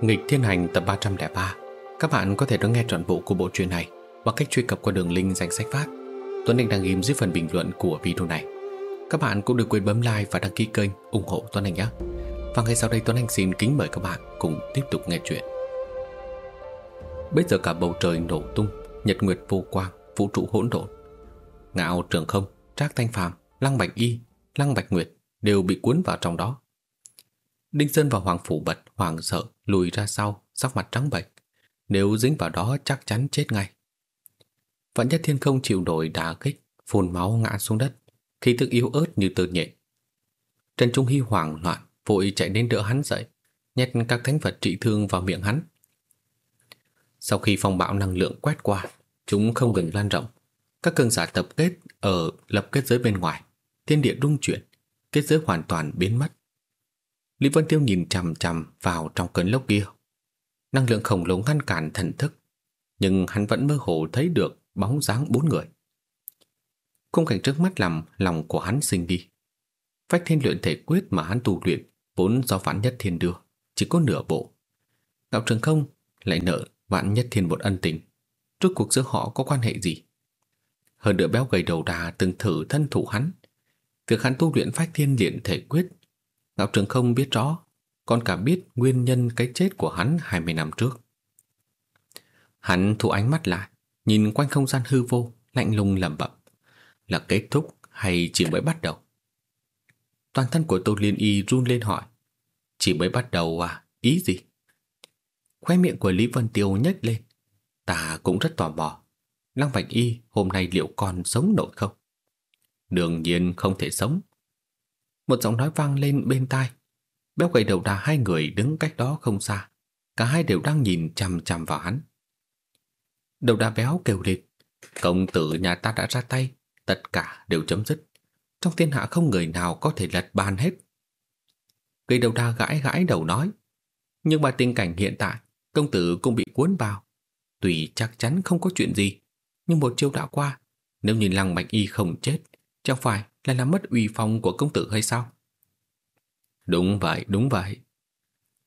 Nghịch Thiên Hành tập 303 Các bạn có thể đón nghe trọn bộ của bộ truyện này bằng cách truy cập qua đường link danh sách phát. Tuấn Anh đang ghim dưới phần bình luận của video này. Các bạn cũng đừng quên bấm like và đăng ký kênh ủng hộ Tuấn Anh nhé. Và ngay sau đây Tuấn Anh xin kính mời các bạn cùng tiếp tục nghe chuyện Bây giờ cả bầu trời nổ tung Nhật nguyệt vô quang, vũ trụ hỗn độn. Ngạo trường không, Trác Thanh Phàm, Lăng Bạch Y, Lăng Bạch Nguyệt đều bị cuốn vào trong đó. Đinh Sơn và Hoàng Phủ Bật hoàng sợ lùi ra sau, sắc mặt trắng bệch. Nếu dính vào đó chắc chắn chết ngay. Vạn Nhất Thiên không chịu nổi đả kích, phun máu ngã xuống đất, khí tức yếu ớt như tơ nhện. Trần Trung Hy hoảng loạn, vội chạy đến đỡ hắn dậy, nhét các thánh vật trị thương vào miệng hắn. Sau khi phong bạo năng lượng quét qua, chúng không ngừng lan rộng. Các cường giả tập kết ở lập kết giới bên ngoài, thiên địa rung chuyển, kết giới hoàn toàn biến mất. Lý Vân Tiêu nhìn chằm chằm vào trong cơn lốc kia. Năng lượng khổng lồ ngăn cản thần thức, nhưng hắn vẫn mơ hồ thấy được bóng dáng bốn người. Khung cảnh trước mắt làm lòng của hắn sinh đi. Phách thiên luyện thể quyết mà hắn tu luyện vốn do vạn nhất thiên đưa, chỉ có nửa bộ. Ngạo trường không lại nợ vạn nhất thiên một ân tình. Trước cuộc giữa họ có quan hệ gì? Hơn nữa béo gầy đầu đà từng thử thân thủ hắn. Việc hắn tu luyện phách thiên luyện thể quyết Ngạo Trường không biết rõ, còn cả biết nguyên nhân cái chết của hắn 20 năm trước. Hắn thu ánh mắt lại, nhìn quanh không gian hư vô, lạnh lùng lẩm bẩm, là kết thúc hay chỉ mới bắt đầu? Toàn thân của Tô Liên Y run lên hỏi, chỉ mới bắt đầu à, ý gì? Khoe miệng của Lý Vân Tiêu nhếch lên, ta cũng rất tò mò, Lăng Bạch Y hôm nay liệu còn sống nổi không? Đương nhiên không thể sống, một giọng nói vang lên bên tai. Béo gầy đầu đà hai người đứng cách đó không xa. Cả hai đều đang nhìn chằm chằm vào hắn. Đầu đà béo kêu liệt, Công tử nhà ta đã ra tay. Tất cả đều chấm dứt. Trong thiên hạ không người nào có thể lật bàn hết. Gầy đầu đà gãi gãi đầu nói. Nhưng mà tình cảnh hiện tại, công tử cũng bị cuốn vào. Tùy chắc chắn không có chuyện gì. Nhưng một chiêu đã qua. Nếu nhìn lăng bạch y không chết, chẳng phải lại làm mất uy phong của công tử hay sao? Đúng vậy, đúng vậy.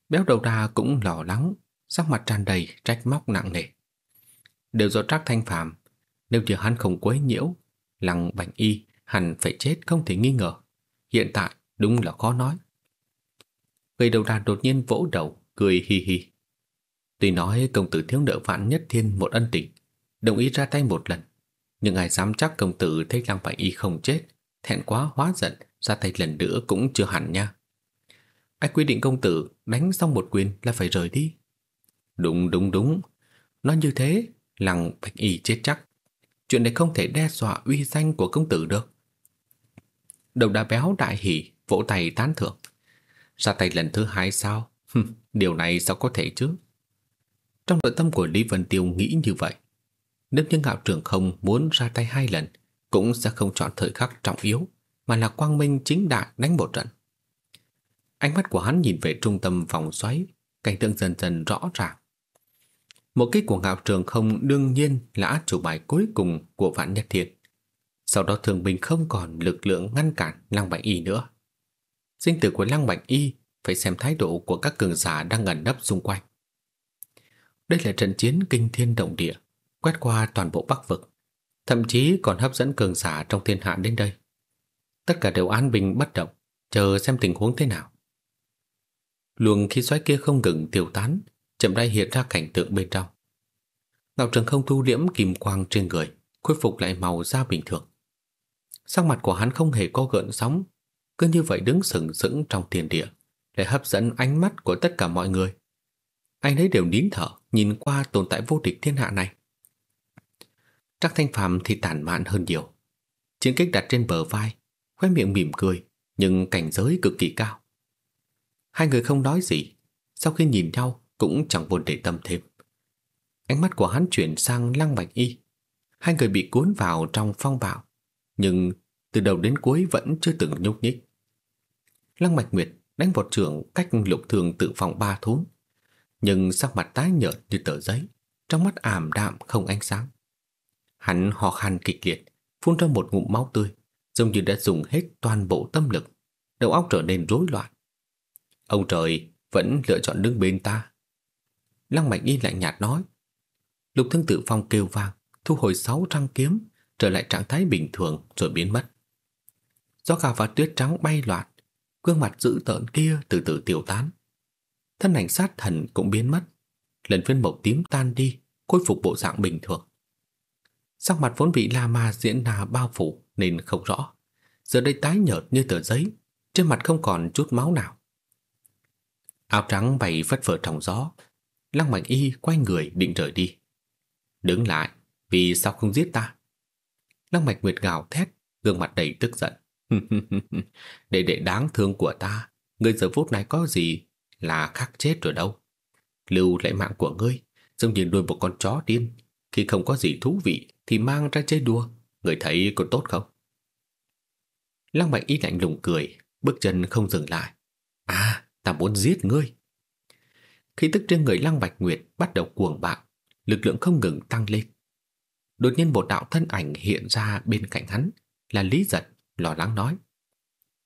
Béo đầu đà cũng lo lắng, sắc mặt tràn đầy trách móc nặng nề. Đều do Trác Thanh Phàm, nếu như hắn không quấy nhiễu, Lăng Bạch Y hẳn phải chết không thể nghi ngờ. Hiện tại đúng là khó nói. Người đầu đà đột nhiên vỗ đầu, cười hi hi. Tuy nói công tử thiếu nợ vạn nhất thiên một ân tình, đồng ý ra tay một lần, nhưng ai dám chắc công tử thấy Lăng Bạch Y không chết thẹn quá hóa giận, ra tay lần nữa cũng chưa hẳn nha. Ai quy định công tử đánh xong một quyền là phải rời đi. Đúng đúng đúng, nói như thế, lằng bạch y chết chắc. Chuyện này không thể đe dọa uy danh của công tử được. Đầu đá béo đại hỉ, vỗ tay tán thưởng. Ra tay lần thứ hai sao? Điều này sao có thể chứ? Trong nội tâm của Lý Vân Tiêu nghĩ như vậy. Nếu như ngạo trưởng không muốn ra tay hai lần, cũng sẽ không chọn thời khắc trọng yếu, mà là quang minh chính đại đánh một trận. Ánh mắt của hắn nhìn về trung tâm vòng xoáy, cảnh tượng dần dần rõ ràng. Một kích của ngạo trường không đương nhiên là át chủ bài cuối cùng của vạn nhất thiệt. Sau đó thường bình không còn lực lượng ngăn cản Lăng Bạch Y nữa. Sinh tử của Lăng Bạch Y phải xem thái độ của các cường giả đang ngẩn nấp xung quanh. Đây là trận chiến kinh thiên động địa, quét qua toàn bộ Bắc Vực thậm chí còn hấp dẫn cường giả trong thiên hạ đến đây. Tất cả đều an bình bất động, chờ xem tình huống thế nào. Luồng khí xoáy kia không ngừng tiêu tán, chậm rãi hiện ra cảnh tượng bên trong. Ngạo Trường không thu liễm kim quang trên người, khôi phục lại màu da bình thường. Sắc mặt của hắn không hề có gợn sóng, cứ như vậy đứng sừng sững trong tiền địa, để hấp dẫn ánh mắt của tất cả mọi người. Anh ấy đều nín thở, nhìn qua tồn tại vô địch thiên hạ này. Trác Thanh Phạm thì tản mạn hơn nhiều. Chiến kích đặt trên bờ vai, khóe miệng mỉm cười, nhưng cảnh giới cực kỳ cao. Hai người không nói gì, sau khi nhìn nhau cũng chẳng buồn để tâm thêm. Ánh mắt của hắn chuyển sang Lăng Bạch Y. Hai người bị cuốn vào trong phong bạo, nhưng từ đầu đến cuối vẫn chưa từng nhúc nhích. Lăng Bạch Nguyệt đánh một trưởng cách lục thường tự phòng ba thốn, nhưng sắc mặt tái nhợt như tờ giấy, trong mắt ảm đạm không ánh sáng. Hắn ho khan kịch liệt, phun ra một ngụm máu tươi, giống như đã dùng hết toàn bộ tâm lực, đầu óc trở nên rối loạn. Ông trời vẫn lựa chọn đứng bên ta, Lăng Mạnh Y lạnh nhạt nói. Lục Thương Tử Phong kêu vang, thu hồi sáu răng kiếm, trở lại trạng thái bình thường rồi biến mất. Gió cà và tuyết trắng bay loạt, gương mặt dữ tợn kia từ từ tiêu tán. Thân ảnh sát thần cũng biến mất, lần phiên màu tím tan đi, khôi phục bộ dạng bình thường. Sắc mặt vốn bị La Ma diễn nà bao phủ nên không rõ, giờ đây tái nhợt như tờ giấy, trên mặt không còn chút máu nào. Áo trắng bay phất phơ trong gió, Lăng Mạnh Y quay người định rời đi. Đứng lại, vì sao không giết ta? Lăng Mạch Nguyệt gào thét, gương mặt đầy tức giận. để để đáng thương của ta, ngươi giờ phút này có gì là khắc chết rồi đâu. Lưu lại mạng của ngươi, giống như nuôi một con chó điên. Khi không có gì thú vị thì mang ra chơi đùa, người thấy có tốt không? Lăng Bạch Y lạnh lùng cười, bước chân không dừng lại. À, ta muốn giết ngươi. Khi tức trên người Lăng Bạch Nguyệt bắt đầu cuồng bạo, lực lượng không ngừng tăng lên. Đột nhiên một đạo thân ảnh hiện ra bên cạnh hắn, là Lý Giật, lo lắng nói.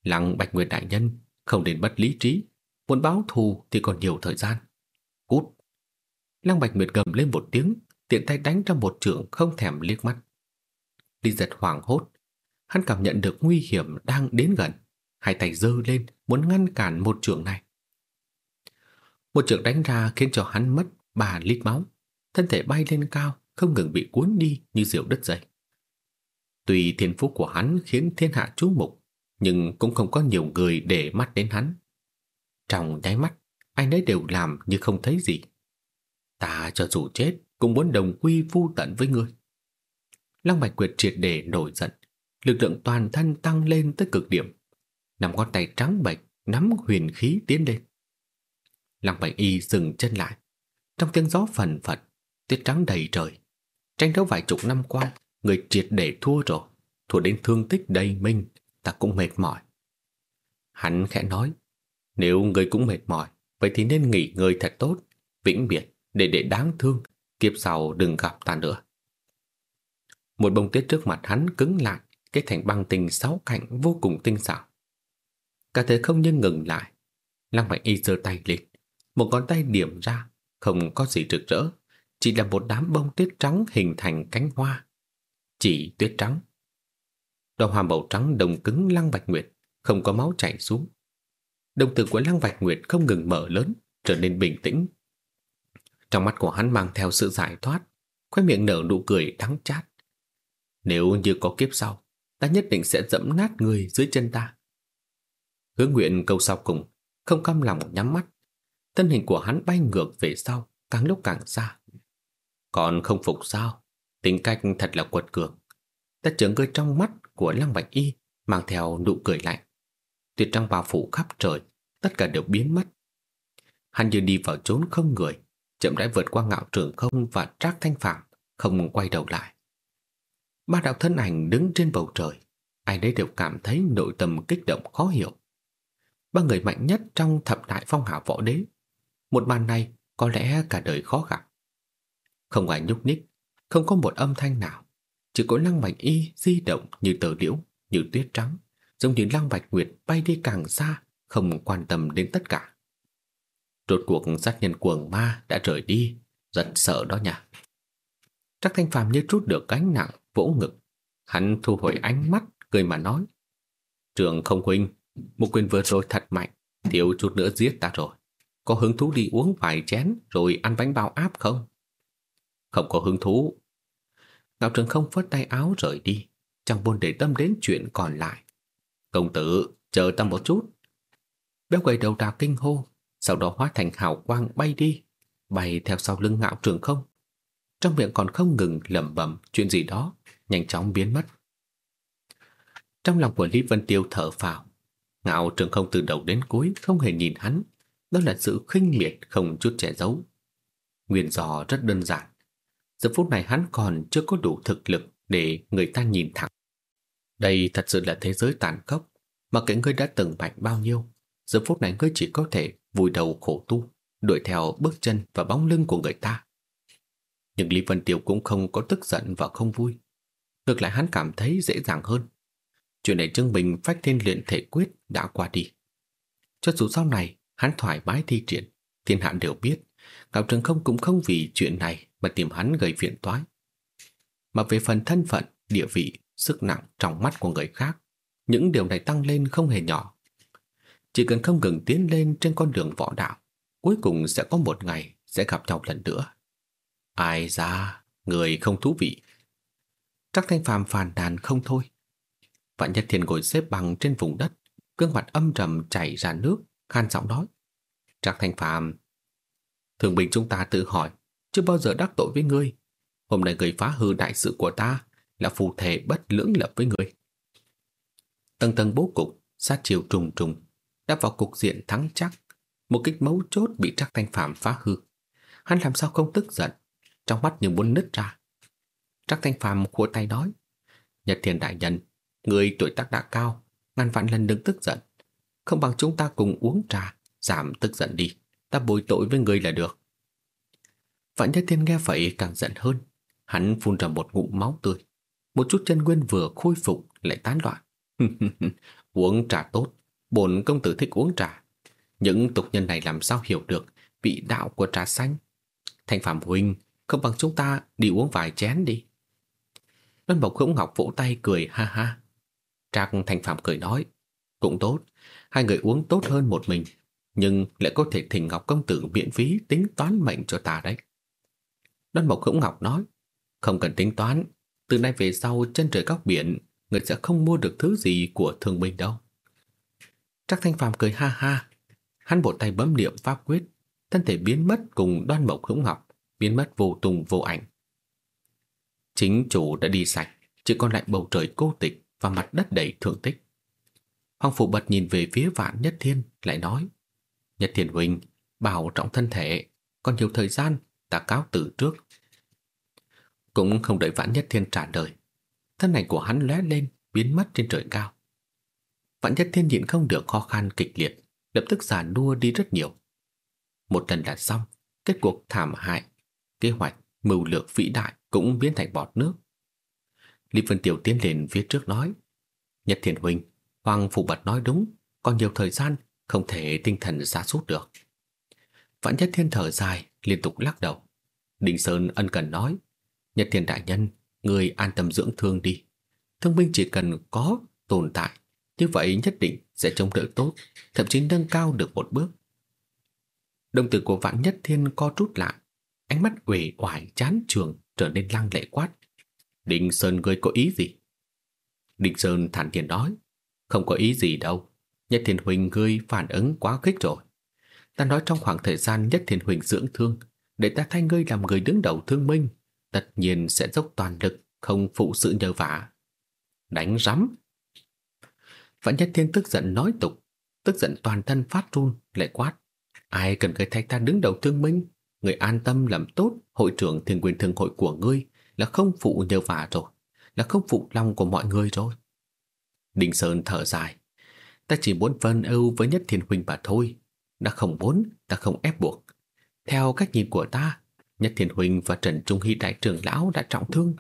Lăng Bạch Nguyệt đại nhân, không đến bất lý trí, muốn báo thù thì còn nhiều thời gian. Cút! Lăng Bạch Nguyệt gầm lên một tiếng, tiện tay đánh ra một trường không thèm liếc mắt. Lý Giật hoảng hốt, hắn cảm nhận được nguy hiểm đang đến gần, hai tay giơ lên muốn ngăn cản một trường này. Một trường đánh ra khiến cho hắn mất ba lít máu, thân thể bay lên cao, không ngừng bị cuốn đi như diều đất dây. Tuy thiên phúc của hắn khiến thiên hạ chú mục, nhưng cũng không có nhiều người để mắt đến hắn. Trong nháy mắt, anh ấy đều làm như không thấy gì. Ta cho dù chết, cũng muốn đồng quy vu tận với ngươi. Lăng Bạch Quyệt triệt để nổi giận, lực lượng toàn thân tăng lên tới cực điểm. Nằm con tay trắng bệch, nắm huyền khí tiến lên. Lăng Bạch Y dừng chân lại. Trong tiếng gió phần phật, tuyết trắng đầy trời. Tranh đấu vài chục năm qua, người triệt để thua rồi. Thua đến thương tích đầy mình, ta cũng mệt mỏi. Hắn khẽ nói, nếu người cũng mệt mỏi, vậy thì nên nghỉ ngơi thật tốt, vĩnh biệt, để để đáng thương, kiếp sau đừng gặp ta nữa. Một bông tuyết trước mặt hắn cứng lại, kết thành băng tinh sáu cạnh vô cùng tinh xảo. Cả thể không nhân ngừng lại, Lăng Mạnh Y giơ tay lên, một ngón tay điểm ra, không có gì rực rỡ, chỉ là một đám bông tuyết trắng hình thành cánh hoa. Chỉ tuyết trắng. Đóa hoa màu trắng đồng cứng Lăng Bạch Nguyệt, không có máu chảy xuống. Đồng tử của Lăng Bạch Nguyệt không ngừng mở lớn, trở nên bình tĩnh. Trong mắt của hắn mang theo sự giải thoát, khoe miệng nở nụ cười đắng chát. Nếu như có kiếp sau, ta nhất định sẽ dẫm nát người dưới chân ta. Hứa nguyện câu sau cùng, không cam lòng nhắm mắt. Thân hình của hắn bay ngược về sau, càng lúc càng xa. Còn không phục sao? Tính cách thật là quật cường. Ta chợt cười trong mắt của Lăng Bạch Y mang theo nụ cười lạnh. Tuyệt trăng bao phủ khắp trời, tất cả đều biến mất. Hắn như đi vào trốn không người, chậm rãi vượt qua ngạo trường không và trác thanh phạm, không quay đầu lại. Ba đạo thân ảnh đứng trên bầu trời, ai đấy đều cảm thấy nội tâm kích động khó hiểu. Ba người mạnh nhất trong thập đại phong hào võ đế. Một màn này có lẽ cả đời khó gặp. Không ai nhúc nhích, không có một âm thanh nào. Chỉ có lăng bạch y di động như tờ liễu, như tuyết trắng, giống như lăng bạch nguyệt bay đi càng xa, không quan tâm đến tất cả. Rốt cuộc sát nhân cuồng ma đã rời đi, rất sợ đó nha. Trắc Thanh Phàm như trút được gánh nặng, vỗ ngực. Hắn thu hồi ánh mắt, cười mà nói. Trường không huynh, một quyền vừa rồi thật mạnh, thiếu chút nữa giết ta rồi. Có hứng thú đi uống vài chén rồi ăn bánh bao áp không? Không có hứng thú. Ngạo trường không phớt tay áo rời đi, chẳng buồn để tâm đến chuyện còn lại. Công tử, chờ ta một chút. Béo quầy đầu đà kinh hô, sau đó hóa thành hào quang bay đi, bay theo sau lưng ngạo trường không. Trong miệng còn không ngừng lẩm bẩm chuyện gì đó, nhanh chóng biến mất. Trong lòng của Lý Vân Tiêu thở phào, ngạo trường không từ đầu đến cuối không hề nhìn hắn, đó là sự khinh miệt không chút che giấu. Nguyên do rất đơn giản. Giờ phút này hắn còn chưa có đủ thực lực để người ta nhìn thẳng. Đây thật sự là thế giới tàn khốc, mà kệ ngươi đã từng mạnh bao nhiêu, giờ phút này ngươi chỉ có thể vùi đầu khổ tu, đuổi theo bước chân và bóng lưng của người ta. Nhưng Lý Vân Tiêu cũng không có tức giận và không vui. Ngược lại hắn cảm thấy dễ dàng hơn. Chuyện này chứng minh phách thiên luyện thể quyết đã qua đi. Cho dù sau này hắn thoải mái thi triển, thiên hạ đều biết Ngạo Trường Không cũng không vì chuyện này mà tìm hắn gây phiền toái. Mà về phần thân phận, địa vị, sức nặng trong mắt của người khác, những điều này tăng lên không hề nhỏ. Chỉ cần không ngừng tiến lên trên con đường võ đạo, cuối cùng sẽ có một ngày sẽ gặp nhau lần nữa. Ai ra, người không thú vị. Trắc Thanh Phàm phàn đàn không thôi. Vạn Nhất Thiên ngồi xếp bằng trên vùng đất, gương mặt âm trầm chảy ra nước, khan giọng nói. Trắc Thanh Phàm, thường bình chúng ta tự hỏi, chưa bao giờ đắc tội với ngươi. Hôm nay người phá hư đại sự của ta là phù thể bất lưỡng lập với ngươi. Tầng tầng bố cục, sát chiều trùng trùng, đã vào cục diện thắng chắc. Một kích mấu chốt bị Trác Thanh Phàm phá hư. Hắn làm sao không tức giận, trong mắt như muốn nứt ra. Trác Thanh Phàm khua tay nói, Nhật Thiên Đại Nhân, người tuổi tác đã cao, ngàn vạn lần đừng tức giận. Không bằng chúng ta cùng uống trà, giảm tức giận đi, ta bồi tội với người là được. Vạn Nhất Thiên nghe vậy càng giận hơn, hắn phun ra một ngụm máu tươi. Một chút chân nguyên vừa khôi phục lại tán loạn. uống trà tốt, bổn công tử thích uống trà. Những tục nhân này làm sao hiểu được vị đạo của trà xanh? thành Phạm Huynh, không bằng chúng ta đi uống vài chén đi. Đoan Mộc Hữu Ngọc vỗ tay cười ha ha. Trác thành Phạm cười nói, cũng tốt, hai người uống tốt hơn một mình, nhưng lại có thể thỉnh Ngọc Công Tử miễn phí tính toán mệnh cho ta đấy. Đoan Mộc Hữu Ngọc nói, không cần tính toán, từ nay về sau chân trời góc biển, người sẽ không mua được thứ gì của thương binh đâu. Trác Thanh phàm cười ha ha, hắn bộ tay bấm niệm pháp quyết, thân thể biến mất cùng Đoan Mộc Hữu Ngọc, biến mất vô tung vô ảnh. Chính chủ đã đi sạch, chỉ còn lại bầu trời cô tịch và mặt đất đầy thương tích. Hoàng Phủ Bật nhìn về phía Vạn Nhất Thiên, lại nói, Nhất Thiên Huynh, bảo trọng thân thể, còn nhiều thời gian, ta cáo từ trước. Cũng không đợi Vạn Nhất Thiên trả lời. Thân ảnh của hắn lóe lên, biến mất trên trời cao. Vạn Nhất Thiên nhịn không được khó khăn kịch liệt, lập tức giàn đua đi rất nhiều. Một lần đạt xong, kết cuộc thảm hại, kế hoạch, mưu lược vĩ đại cũng biến thành bọt nước. Lý Vân Tiểu tiến lên phía trước nói, Nhất Thiên Huynh, Hoàng Phủ Bật nói đúng, còn nhiều thời gian, không thể tinh thần xa sút được. Vạn Nhất Thiên thở dài, liên tục lắc đầu. Đình Sơn ân cần nói, Nhất Thiên Đại Nhân, người an tâm dưỡng thương đi. Thương binh chỉ cần có tồn tại, như vậy nhất định sẽ trông đỡ tốt, thậm chí nâng cao được một bước. Đồng tử của Vạn Nhất Thiên co rút lại, ánh mắt uể oải chán trường trở nên lăng lệ quát. Đình Sơn ngươi có ý gì? Đình Sơn thản nhiên nói, không có ý gì đâu. Nhất Thiên Huỳnh ngươi phản ứng quá khích rồi. Ta nói trong khoảng thời gian Nhất Thiên Huỳnh dưỡng thương, để ta thay ngươi làm người đứng đầu thương minh, tất nhiên sẽ dốc toàn lực, không phụ sự nhờ vả. Đánh rắm! Vạn Nhất Thiên tức giận nói tục, tức giận toàn thân phát run, lại quát. Ai cần cái thay ta đứng đầu thương minh? Người an tâm làm tốt hội trưởng thiên quyền thương hội của ngươi là không phụ nhờ vả rồi, là không phụ lòng của mọi người rồi. Đình Sơn thở dài. Ta chỉ muốn vân ưu với nhất thiên huynh mà thôi. Đã không muốn, ta không ép buộc. Theo cách nhìn của ta, Nhất Thiên Huynh và Trần Trung Hy Đại trưởng lão đã trọng thương.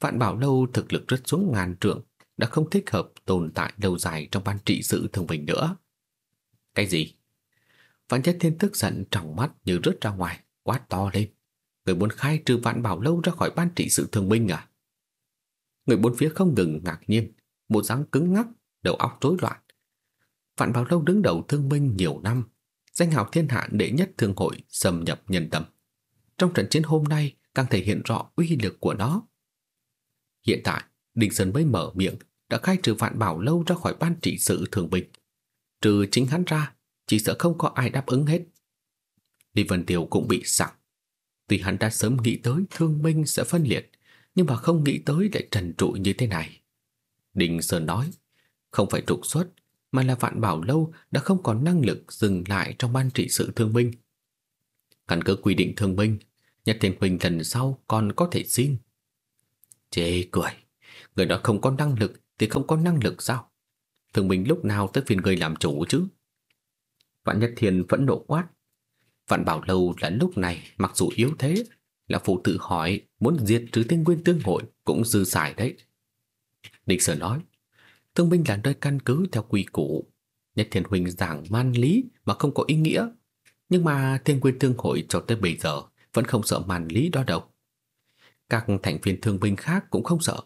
Vạn Bảo Lâu thực lực rất xuống ngàn trượng, đã không thích hợp tồn tại lâu dài trong ban trị sự thường bình nữa. Cái gì? Vạn Nhất Thiên tức giận trong mắt như rớt ra ngoài, quát to lên. Người muốn khai trừ Vạn Bảo Lâu ra khỏi ban trị sự thường minh à? Người bốn phía không ngừng ngạc nhiên, một dáng cứng ngắc, đầu óc rối loạn. Vạn Bảo Lâu đứng đầu thương minh nhiều năm, danh hào thiên hạ đệ nhất thương hội xâm nhập nhân tâm. Trong trận chiến hôm nay càng thể hiện rõ uy lực của nó. Hiện tại, Đình Sơn mới mở miệng đã khai trừ Vạn Bảo Lâu ra khỏi ban trị sự thường bình, Trừ chính hắn ra, chỉ sợ không có ai đáp ứng hết. Lý Vân Tiêu cũng bị sặc. Tuy hắn đã sớm nghĩ tới thương minh sẽ phân liệt, nhưng mà không nghĩ tới lại trần trụi như thế này. Đình Sơn nói, không phải trục xuất, mà là Vạn Bảo Lâu đã không còn năng lực dừng lại trong ban trị sự thương minh. Căn cứ quy định thương minh, Nhật Thiên Huynh lần sau còn có thể xin. Chê cười, người đó không có năng lực thì không có năng lực sao? Thương binh lúc nào tới phiên người làm chủ chứ? Vạn Nhất Thiên vẫn nộ quát. Vạn Bảo Lâu là lúc này mặc dù yếu thế, là phụ tự hỏi muốn diệt trừ tiên nguyên tương hội cũng dư xài đấy. Địch Sở nói, thương binh là nơi căn cứ theo quy củ. Nhất Thiên huỳnh giảng man lý mà không có ý nghĩa. Nhưng mà thiên nguyên tương hội cho tới bây giờ vẫn không sợ màn lý đó đâu. Các thành viên thương binh khác cũng không sợ.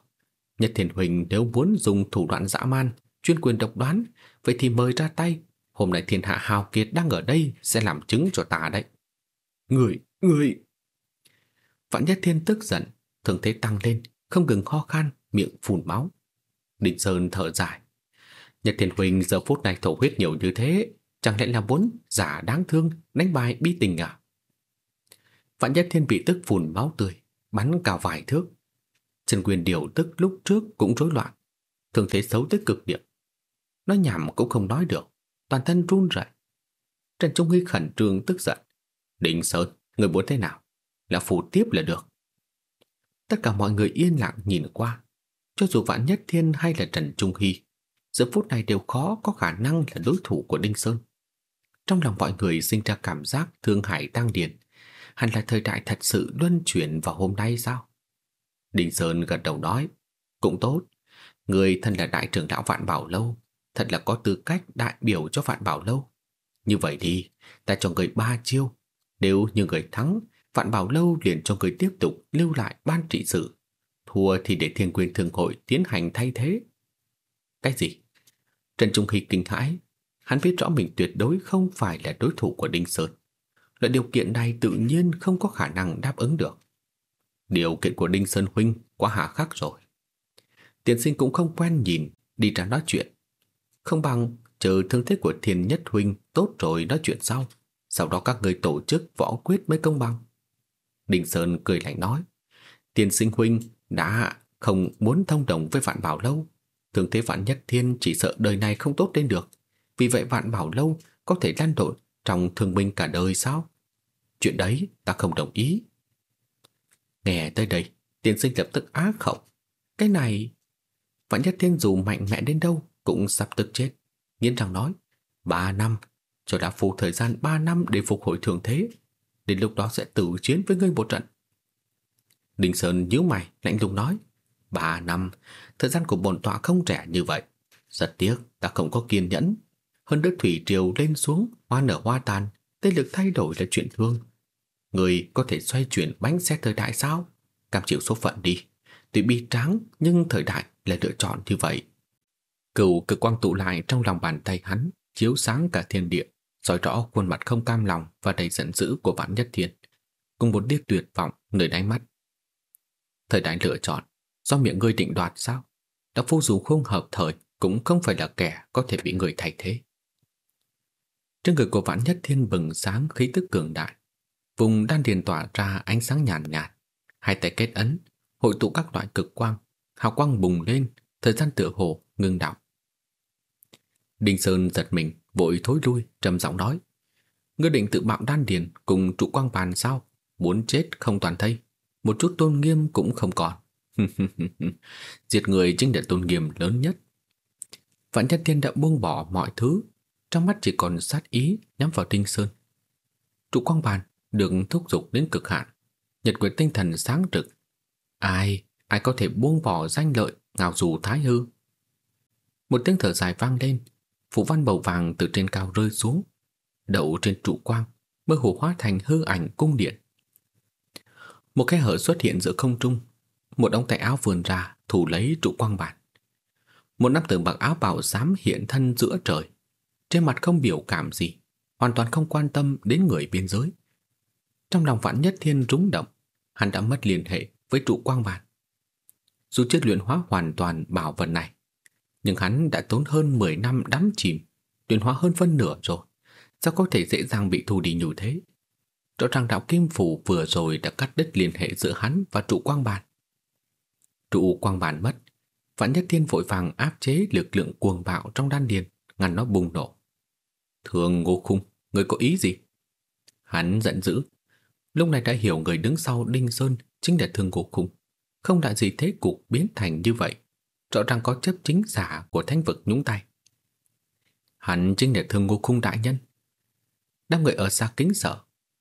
Nhất Thiền Huỳnh nếu muốn dùng thủ đoạn dã man, chuyên quyền độc đoán, vậy thì mời ra tay. Hôm nay thiên hạ hào kiệt đang ở đây sẽ làm chứng cho ta đấy. Người, người... Vạn Nhất Thiên tức giận, thường thế tăng lên, không ngừng ho khan, miệng phun máu. Định Sơn thở dài. Nhật Thiên Huỳnh giờ phút này thổ huyết nhiều như thế, chẳng lẽ là muốn giả đáng thương, đánh bài bi tình à? Vạn Nhất Thiên bị tức phun máu tươi, bắn cả vài thước. Trần Quyền điều tức lúc trước cũng rối loạn, thường thế xấu tới cực điểm. nó nhảm cũng không nói được, toàn thân run rẩy. Trần Trung Huy khẩn trương tức giận. Định Sơn, người muốn thế nào? Là phù tiếp là được. Tất cả mọi người yên lặng nhìn qua. Cho dù Vạn Nhất Thiên hay là Trần Trung Hy, giờ phút này đều khó có khả năng là đối thủ của Đinh Sơn. Trong lòng mọi người sinh ra cảm giác thương hại tăng điền. Hẳn là thời đại thật sự luân chuyển vào hôm nay sao? Đinh Sơn gật đầu nói, cũng tốt. Người thân là đại trưởng đạo Vạn Bảo Lâu, thật là có tư cách đại biểu cho Vạn Bảo Lâu. Như vậy đi, ta cho người ba chiêu. Nếu như người thắng, Vạn Bảo Lâu liền cho người tiếp tục lưu lại ban trị sự. Thua thì để thiên quyền thường hội tiến hành thay thế. Cái gì? Trần Trung Hy kinh hãi. Hắn biết rõ mình tuyệt đối không phải là đối thủ của Đinh Sơn. Loại điều kiện này tự nhiên không có khả năng đáp ứng được. Điều kiện của Đinh Sơn Huynh quá hà khắc rồi. tiền sinh cũng không quen nhìn, đi ra nói chuyện. Không bằng chờ thương thế của Thiên Nhất Huynh tốt rồi nói chuyện sau. Sau đó các người tổ chức võ quyết mới công bằng. Đinh Sơn cười lạnh nói. tiền sinh huynh đã không muốn thông đồng với Vạn Bảo Lâu. Thường thế Vạn Nhất Thiên chỉ sợ đời này không tốt lên được. Vì vậy Vạn Bảo Lâu có thể lan lộn trong thương minh cả đời sao? Chuyện đấy ta không đồng ý. Nghe tới đây, tiên sinh lập tức á khẩu. Cái này... Vạn Nhất Thiên dù mạnh mẽ đến đâu cũng sắp tức chết. Nghiến rằng nói, ba năm, cho đã phụ thời gian ba năm để phục hồi thường thế. Đến lúc đó sẽ tử chiến với ngươi một trận. đình Sơn nhíu mày, lạnh lùng nói, ba năm, thời gian của bổn tọa không trẻ như vậy. Rất tiếc, ta không có kiên nhẫn. Hơn đất thủy triều lên xuống, hoa nở hoa tàn, tê lực thay đổi là chuyện thương. Người có thể xoay chuyển bánh xe thời đại sao? Cam chịu số phận đi. Tuy bi tráng, nhưng thời đại là lựa chọn như vậy. Cửu cực quang tụ lại trong lòng bàn tay hắn, chiếu sáng cả thiên địa, soi rõ khuôn mặt không cam lòng và đầy giận dữ của vạn nhất thiên, cùng một điếc tuyệt vọng nơi đáy mắt. Thời đại lựa chọn, do miệng ngươi định đoạt sao? đã phu dù không hợp thời cũng không phải là kẻ có thể bị người thay thế. Trên người của vạn nhất thiên bừng sáng khí tức cường đại, vùng đan điền tỏa ra ánh sáng nhàn nhạt, nhạt, hai tay kết ấn, hội tụ các loại cực quang, hào quang bùng lên, thời gian tựa hồ ngưng đọng. Đinh Sơn giật mình, vội thối lui, trầm giọng nói: "Ngươi định tự bạo đan điền cùng trụ quang bàn sao? Muốn chết không toàn thây, một chút tôn nghiêm cũng không còn." Diệt người chính là tôn nghiêm lớn nhất. Vạn Nhất Thiên đã buông bỏ mọi thứ, trong mắt chỉ còn sát ý nhắm vào Đinh Sơn. Trụ quang bàn được thúc giục đến cực hạn, nhật nguyệt tinh thần sáng trực. Ai, ai có thể buông bỏ danh lợi, ngào dù thái hư? Một tiếng thở dài vang lên, phủ văn màu vàng từ trên cao rơi xuống, đậu trên trụ quang, mơ hồ hóa thành hư ảnh cung điện. Một cái hở xuất hiện giữa không trung, một ống tay áo vươn ra thủ lấy trụ quang bản. Một nam tử mặc áo bào xám hiện thân giữa trời, trên mặt không biểu cảm gì, hoàn toàn không quan tâm đến người biên giới. Trong lòng Vạn Nhất Thiên rúng động, hắn đã mất liên hệ với trụ quang bản. Dù chưa luyện hóa hoàn toàn bảo vật này, nhưng hắn đã tốn hơn 10 năm đắm chìm, luyện hóa hơn phân nửa rồi. Sao có thể dễ dàng bị thu đi như thế? Rõ ràng đạo kim phủ vừa rồi đã cắt đứt liên hệ giữa hắn và trụ quang bản. Trụ quang bản mất, Vạn Nhất Thiên vội vàng áp chế lực lượng cuồng bạo trong đan điền, ngăn nó bùng nổ. Thường Ngô Khung, người có ý gì? Hắn giận dữ. Lúc này đã hiểu người đứng sau Đinh Sơn chính là Thương cổ Khung. Không đại gì thế cục biến thành như vậy rõ ràng có chấp chính giả của thánh vực nhúng tay. Hắn chính là thương ngô khung đại nhân. Đám người ở xa kính sợ,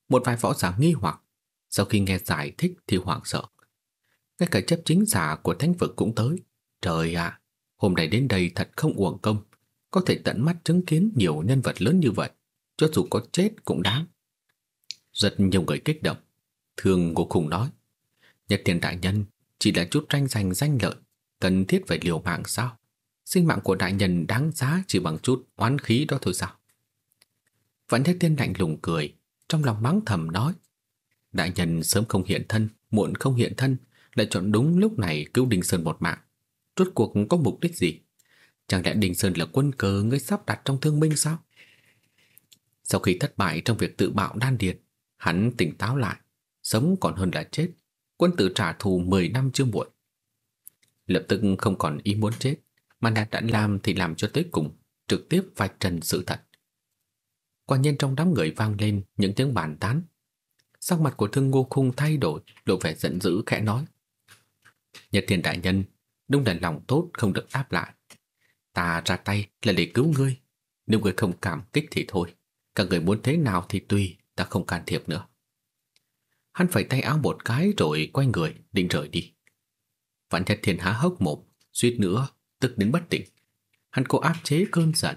một vài võ giả nghi hoặc, sau khi nghe giải thích thì hoảng sợ. Ngay cả chấp chính giả của thánh vực cũng tới. Trời ạ, hôm nay đến đây thật không uổng công, có thể tận mắt chứng kiến nhiều nhân vật lớn như vậy, cho dù có chết cũng đáng. Rất nhiều người kích động. Thường Ngô Khủng nói, Nhật tiền Đại Nhân chỉ là chút tranh giành danh lợi, cần thiết phải liều mạng sao? Sinh mạng của đại nhân đáng giá chỉ bằng chút oán khí đó thôi sao? Vẫn Nhất tiên lạnh lùng cười, trong lòng mắng thầm nói, Đại nhân sớm không hiện thân, muộn không hiện thân, lại chọn đúng lúc này cứu Đinh Sơn một mạng. Rốt cuộc có mục đích gì? Chẳng lẽ Đinh Sơn là quân cờ ngươi sắp đặt trong thương binh sao? Sau khi thất bại trong việc tự bạo đan điệt, hắn tỉnh táo lại, sống còn hơn là chết. Quân tử trả thù 10 năm chưa muộn. Lập tức không còn ý muốn chết, mà đã đã làm thì làm cho tới cùng, trực tiếp vạch trần sự thật. Quả nhiên trong đám người vang lên những tiếng bàn tán. Sắc mặt của thương ngô khung thay đổi, lộ vẻ giận dữ khẽ nói. Nhật thiên đại nhân, đúng là lòng tốt không được đáp lại. Ta ra tay là để cứu ngươi. Nếu ngươi không cảm kích thì thôi. Các người muốn thế nào thì tùy, ta không can thiệp nữa. Hắn phải tay áo một cái rồi quay người, định rời đi. Vạn Nhật Thiên há hốc mồm, suýt nữa, tức đến bất tỉnh. Hắn cố áp chế cơn giận,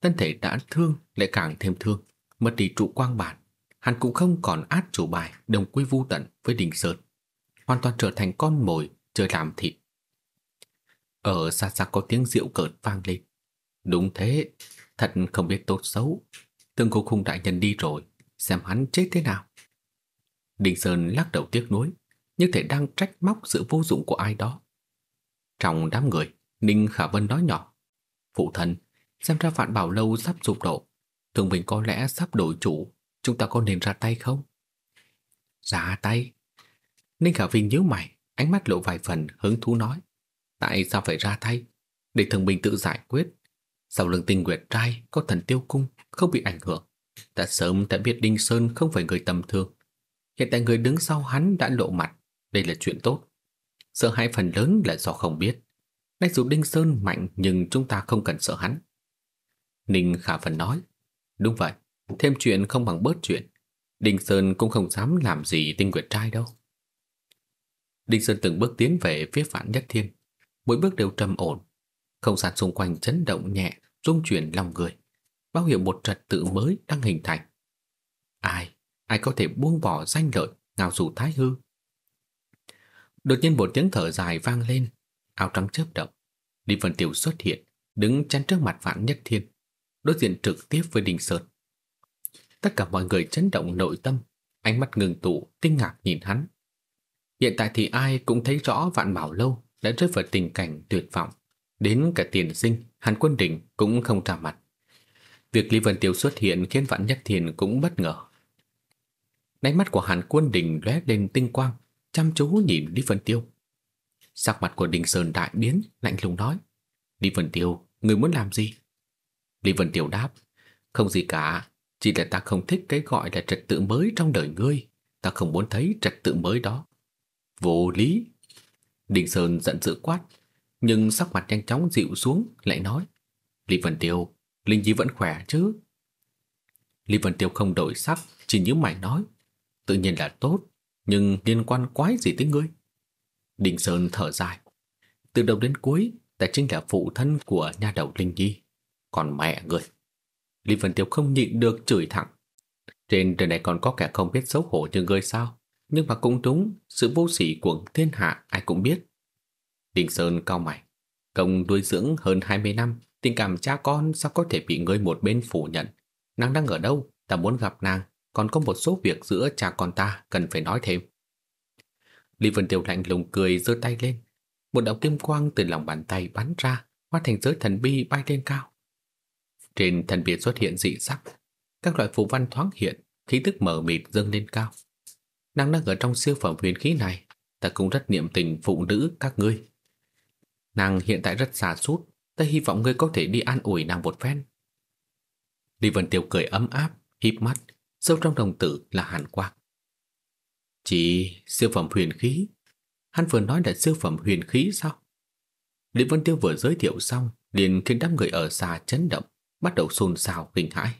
thân thể đã thương lại càng thêm thương, mất đi trụ quang bản. Hắn cũng không còn át chủ bài đồng quy vu tận với Đình Sơn. Hoàn toàn trở thành con mồi, chơi làm thịt. Ở xa xa có tiếng rượu cợt vang lên. Đúng thế, thật không biết tốt xấu. Tương cô khung đại nhân đi rồi, xem hắn chết thế nào. Đinh Sơn lắc đầu tiếc nuối, như thể đang trách móc sự vô dụng của ai đó. Trong đám người, Ninh Khả Vân nói nhỏ. Phụ thân, xem ra Vạn Bảo Lâu sắp sụp đổ. Thường mình có lẽ sắp đổi chủ, chúng ta có nên ra tay không? Ra tay? Ninh Khả Vinh nhíu mày, ánh mắt lộ vài phần hứng thú nói. Tại sao phải ra tay? Để thường bình tự giải quyết. Sau lưng tinh nguyệt trai có thần tiêu cung, không bị ảnh hưởng. Ta sớm đã biết Đinh Sơn không phải người tầm thường. Hiện tại người đứng sau hắn đã lộ mặt, đây là chuyện tốt. Sợ hãi phần lớn là do không biết. Nay dù Đinh Sơn mạnh nhưng chúng ta không cần sợ hắn. Ninh Khả Phần nói, đúng vậy, thêm chuyện không bằng bớt chuyện. Đinh Sơn cũng không dám làm gì tinh quyệt trai đâu. Đinh Sơn từng bước tiến về phía phản nhất thiên, mỗi bước đều trầm ổn. Không gian xung quanh chấn động nhẹ, rung chuyển lòng người, báo hiệu một trật tự mới đang hình thành. Ai, ai có thể buông bỏ danh lợi, ngào dù thái hư. Đột nhiên một tiếng thở dài vang lên, áo trắng chớp động. Lý Vân Tiểu xuất hiện, đứng chắn trước mặt Vạn Nhất Thiên, đối diện trực tiếp với Đình Sơn. Tất cả mọi người chấn động nội tâm, ánh mắt ngừng tụ, kinh ngạc nhìn hắn. Hiện tại thì ai cũng thấy rõ Vạn Bảo Lâu đã rơi vào tình cảnh tuyệt vọng. Đến cả tiền sinh, Hàn Quân Đình cũng không trả mặt. Việc Lý Vân Tiêu xuất hiện khiến Vạn Nhất thiền cũng bất ngờ. Đáy mắt của Hàn Quân Đình lóe lên tinh quang, chăm chú nhìn Lý Vân Tiêu. Sắc mặt của Đình Sơn đại biến, lạnh lùng nói. Lý Vân Tiêu, người muốn làm gì? Lý Vân Tiêu đáp. Không gì cả, chỉ là ta không thích cái gọi là trật tự mới trong đời ngươi. Ta không muốn thấy trật tự mới đó. Vô lý. Đình Sơn giận dữ quát, nhưng sắc mặt nhanh chóng dịu xuống, lại nói. Lý Vân Tiêu, Linh Nhi vẫn khỏe chứ? Lý Vân Tiêu không đổi sắc, chỉ như mày nói. Tự nhiên là tốt, nhưng liên quan quái gì tới ngươi? Đình Sơn thở dài. Từ đầu đến cuối, ta chính là phụ thân của nhà đầu Linh Nhi. Còn mẹ người. Lý Vân Tiêu không nhịn được chửi thẳng. Trên đời này còn có kẻ không biết xấu hổ như ngươi sao? Nhưng mà cũng đúng, sự vô sỉ của thiên hạ ai cũng biết. Đình Sơn cao mày. Công nuôi dưỡng hơn 20 năm, tình cảm cha con sao có thể bị người một bên phủ nhận? Nàng đang ở đâu? Ta muốn gặp nàng. Còn có một số việc giữa cha con ta cần phải nói thêm. Lý Vân Tiêu lạnh lùng cười giơ tay lên. Một đạo kim quang từ lòng bàn tay bắn ra, hóa thành giới thần bi bay lên cao. Trên thần biệt xuất hiện dị sắc, các loại phù văn thoáng hiện, khí tức mở mịt dâng lên cao. Nàng đang ở trong siêu phẩm huyền khí này, ta cũng rất niệm tình phụ nữ các ngươi. Nàng hiện tại rất xa sút ta hy vọng ngươi có thể đi an ủi nàng một phen. Lý Vân Tiêu cười ấm áp, híp mắt, sâu trong đồng tử là hàn quang. Chỉ siêu phẩm huyền khí. Hắn vừa nói là siêu phẩm huyền khí sao? Lý Vân Tiêu vừa giới thiệu xong, liền khiến đám người ở xa chấn động, bắt đầu xôn xao kinh hãi.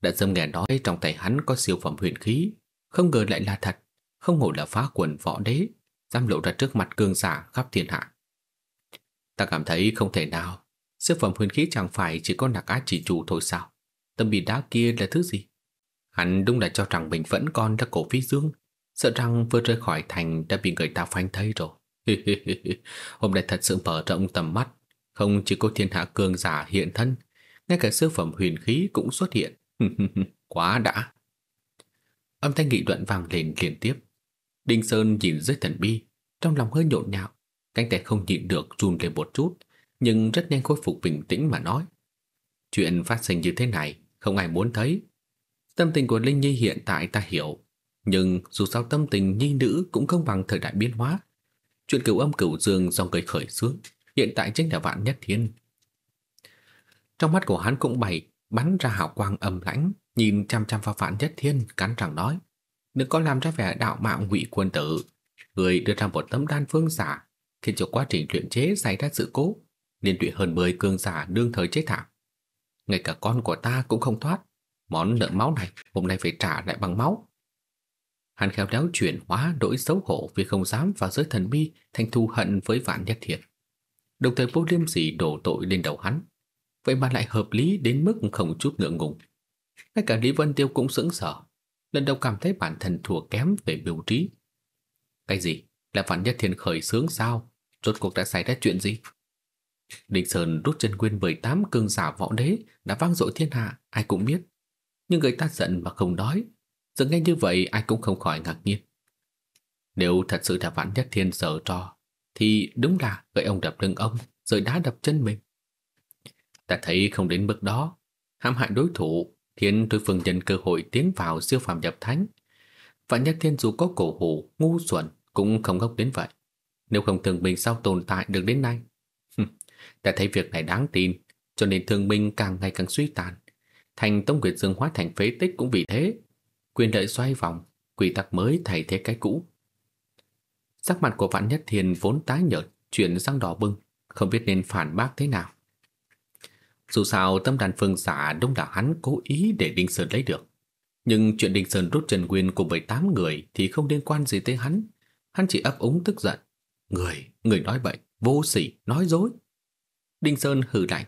Đã dâm nghe nói trong tay hắn có siêu phẩm huyền khí, không ngờ lại là thật, không hổ là phá quần võ đế, dám lộ ra trước mặt cương giả khắp thiên hạ. Ta cảm thấy không thể nào, siêu phẩm huyền khí chẳng phải chỉ có nạc ác chỉ chủ thôi sao? Tâm bị đá kia là thứ gì? Hắn đúng là cho rằng mình vẫn còn là cổ phi dương, sợ rằng vừa rời khỏi thành đã bị người ta phanh thấy rồi. Hôm nay thật sự mở rộng tầm mắt, không chỉ có thiên hạ cường giả hiện thân, ngay cả sư phẩm huyền khí cũng xuất hiện. Quá đã. Âm thanh nghị luận vang lên liên tiếp. Đinh Sơn nhìn dưới thần bi, trong lòng hơi nhộn nhạo, cánh tay không nhịn được run lên một chút, nhưng rất nhanh khôi phục bình tĩnh mà nói. Chuyện phát sinh như thế này, không ai muốn thấy. Tâm tình của Linh Nhi hiện tại ta hiểu, nhưng dù sao tâm tình nhi nữ cũng không bằng thời đại biến hóa. Chuyện cửu âm cửu dương do người khởi xướng, hiện tại chính là vạn nhất thiên. Trong mắt của hắn cũng bày, bắn ra hào quang âm lãnh, nhìn chăm chăm vào vạn nhất thiên, cắn răng nói. Đừng có làm ra vẻ đạo mạo ngụy quân tử. Người đưa ra một tấm đan phương giả, khiến cho quá trình luyện chế xảy ra sự cố, liên lụy hơn 10 cường giả đương thời chết thảm. Ngay cả con của ta cũng không thoát. Món nợ máu này hôm nay phải trả lại bằng máu. Hắn khéo léo chuyển hóa đổi xấu hổ vì không dám vào giới thần bi thành thù hận với vạn nhất thiệt. Đồng thời vô liêm sỉ đổ tội lên đầu hắn. Vậy mà lại hợp lý đến mức không chút ngượng ngùng. Ngay cả Lý Vân Tiêu cũng sững sờ. Lần đầu cảm thấy bản thân thua kém về biểu trí. Cái gì? Là vạn nhất thiên khởi sướng sao? Rốt cuộc đã xảy ra chuyện gì? Đinh Sơn rút chân nguyên 18 cương giả võ đế đã vang dội thiên hạ, ai cũng biết. Nhưng người ta giận mà không đói. Giờ nghe như vậy ai cũng không khỏi ngạc nhiên. Nếu thật sự là vạn nhất thiên sở trò, thì đúng là gậy ông đập lưng ông, rồi đá đập chân mình. Ta thấy không đến mức đó. hãm hại đối thủ, khiến đối phương nhân cơ hội tiến vào siêu phàm nhập thánh. Vạn nhất thiên dù có cổ hủ, ngu xuẩn, cũng không gốc đến vậy. Nếu không thường minh sao tồn tại được đến nay? Ta thấy việc này đáng tin, cho nên thường minh càng ngày càng suy tàn. Thành Tông Quyệt Dương hóa thành phế tích cũng vì thế. Quyền lợi xoay vòng, quy tắc mới thay thế cái cũ. Sắc mặt của Vạn Nhất Thiên vốn tái nhợt, chuyển sang đỏ bừng, không biết nên phản bác thế nào. Dù sao tâm đàn phương giả đông đảo hắn cố ý để Đinh Sơn lấy được. Nhưng chuyện Đinh Sơn rút Trần Nguyên của 18 người thì không liên quan gì tới hắn. Hắn chỉ ấp úng tức giận. Người, người nói bậy, vô sỉ, nói dối. Đinh Sơn hừ lạnh.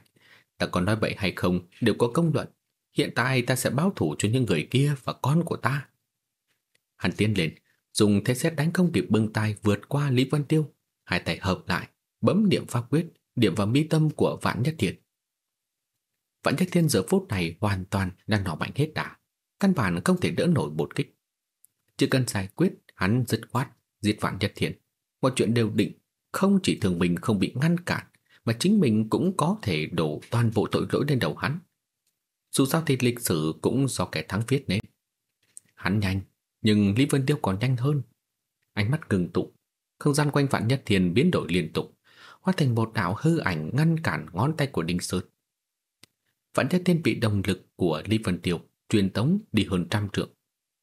Ta còn nói bậy hay không đều có công luận. Hiện tại ta sẽ báo thủ cho những người kia và con của ta. Hắn tiến lên, dùng thế xét đánh không kịp bưng tay vượt qua Lý Vân Tiêu. Hai tay hợp lại, bấm điểm pháp quyết, điểm vào mi tâm của Vạn Nhất Thiên. Vạn Nhất Thiên giờ phút này hoàn toàn đang nỏ mạnh hết đà. Căn bản không thể đỡ nổi một kích. Chỉ cần giải quyết, hắn dứt khoát, giết Vạn Nhất Thiên. Mọi chuyện đều định, không chỉ thường mình không bị ngăn cản, mà chính mình cũng có thể đổ toàn bộ tội lỗi lên đầu hắn. Dù sao thì lịch sử cũng do kẻ thắng viết nên. Hắn nhanh, nhưng Lý Vân Tiêu còn nhanh hơn. Ánh mắt ngừng tụ, không gian quanh Vạn Nhất Thiên biến đổi liên tục, hóa thành một đạo hư ảnh ngăn cản ngón tay của Đinh Sơn. Vạn Nhất Thiên bị động lực của Lý Vân Tiêu truyền tống đi hơn trăm trượng.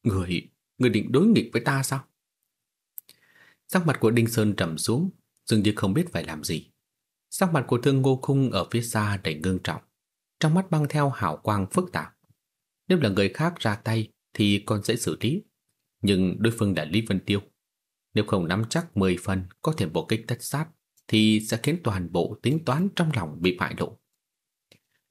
Người, người định đối nghịch với ta sao? Sắc mặt của Đinh Sơn trầm xuống, dường như không biết phải làm gì. Sắc mặt của thương ngô khung ở phía xa đầy ngưng trọng, trong mắt băng theo hào quang phức tạp. Nếu là người khác ra tay thì còn dễ xử lý, nhưng đối phương là Lý Vân Tiêu. Nếu không nắm chắc 10 phần có thể bộ kích tất sát thì sẽ khiến toàn bộ tính toán trong lòng bị bại lộ.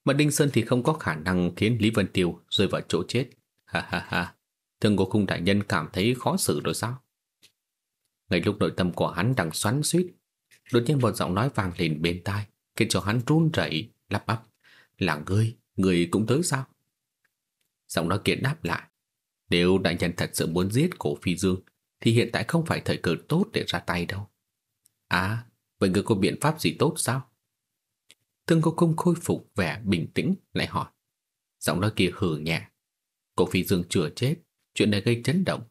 Mà Đinh Sơn thì không có khả năng khiến Lý Vân Tiêu rơi vào chỗ chết. Ha ha ha, thương ngô khung đại nhân cảm thấy khó xử rồi sao? Ngay lúc nội tâm của hắn đang xoắn suýt Đột nhiên một giọng nói vang lên bên tai, khiến cho hắn run rẩy, lắp bắp. Là ngươi, ngươi cũng tới sao? Giọng nói kia đáp lại. Nếu đại nhân thật sự muốn giết cổ phi dương, thì hiện tại không phải thời cơ tốt để ra tay đâu. À, vậy ngươi có biện pháp gì tốt sao? Thương cô cung khôi phục vẻ bình tĩnh lại hỏi. Giọng nói kia hừ nhẹ. Cổ phi dương chưa chết, chuyện này gây chấn động,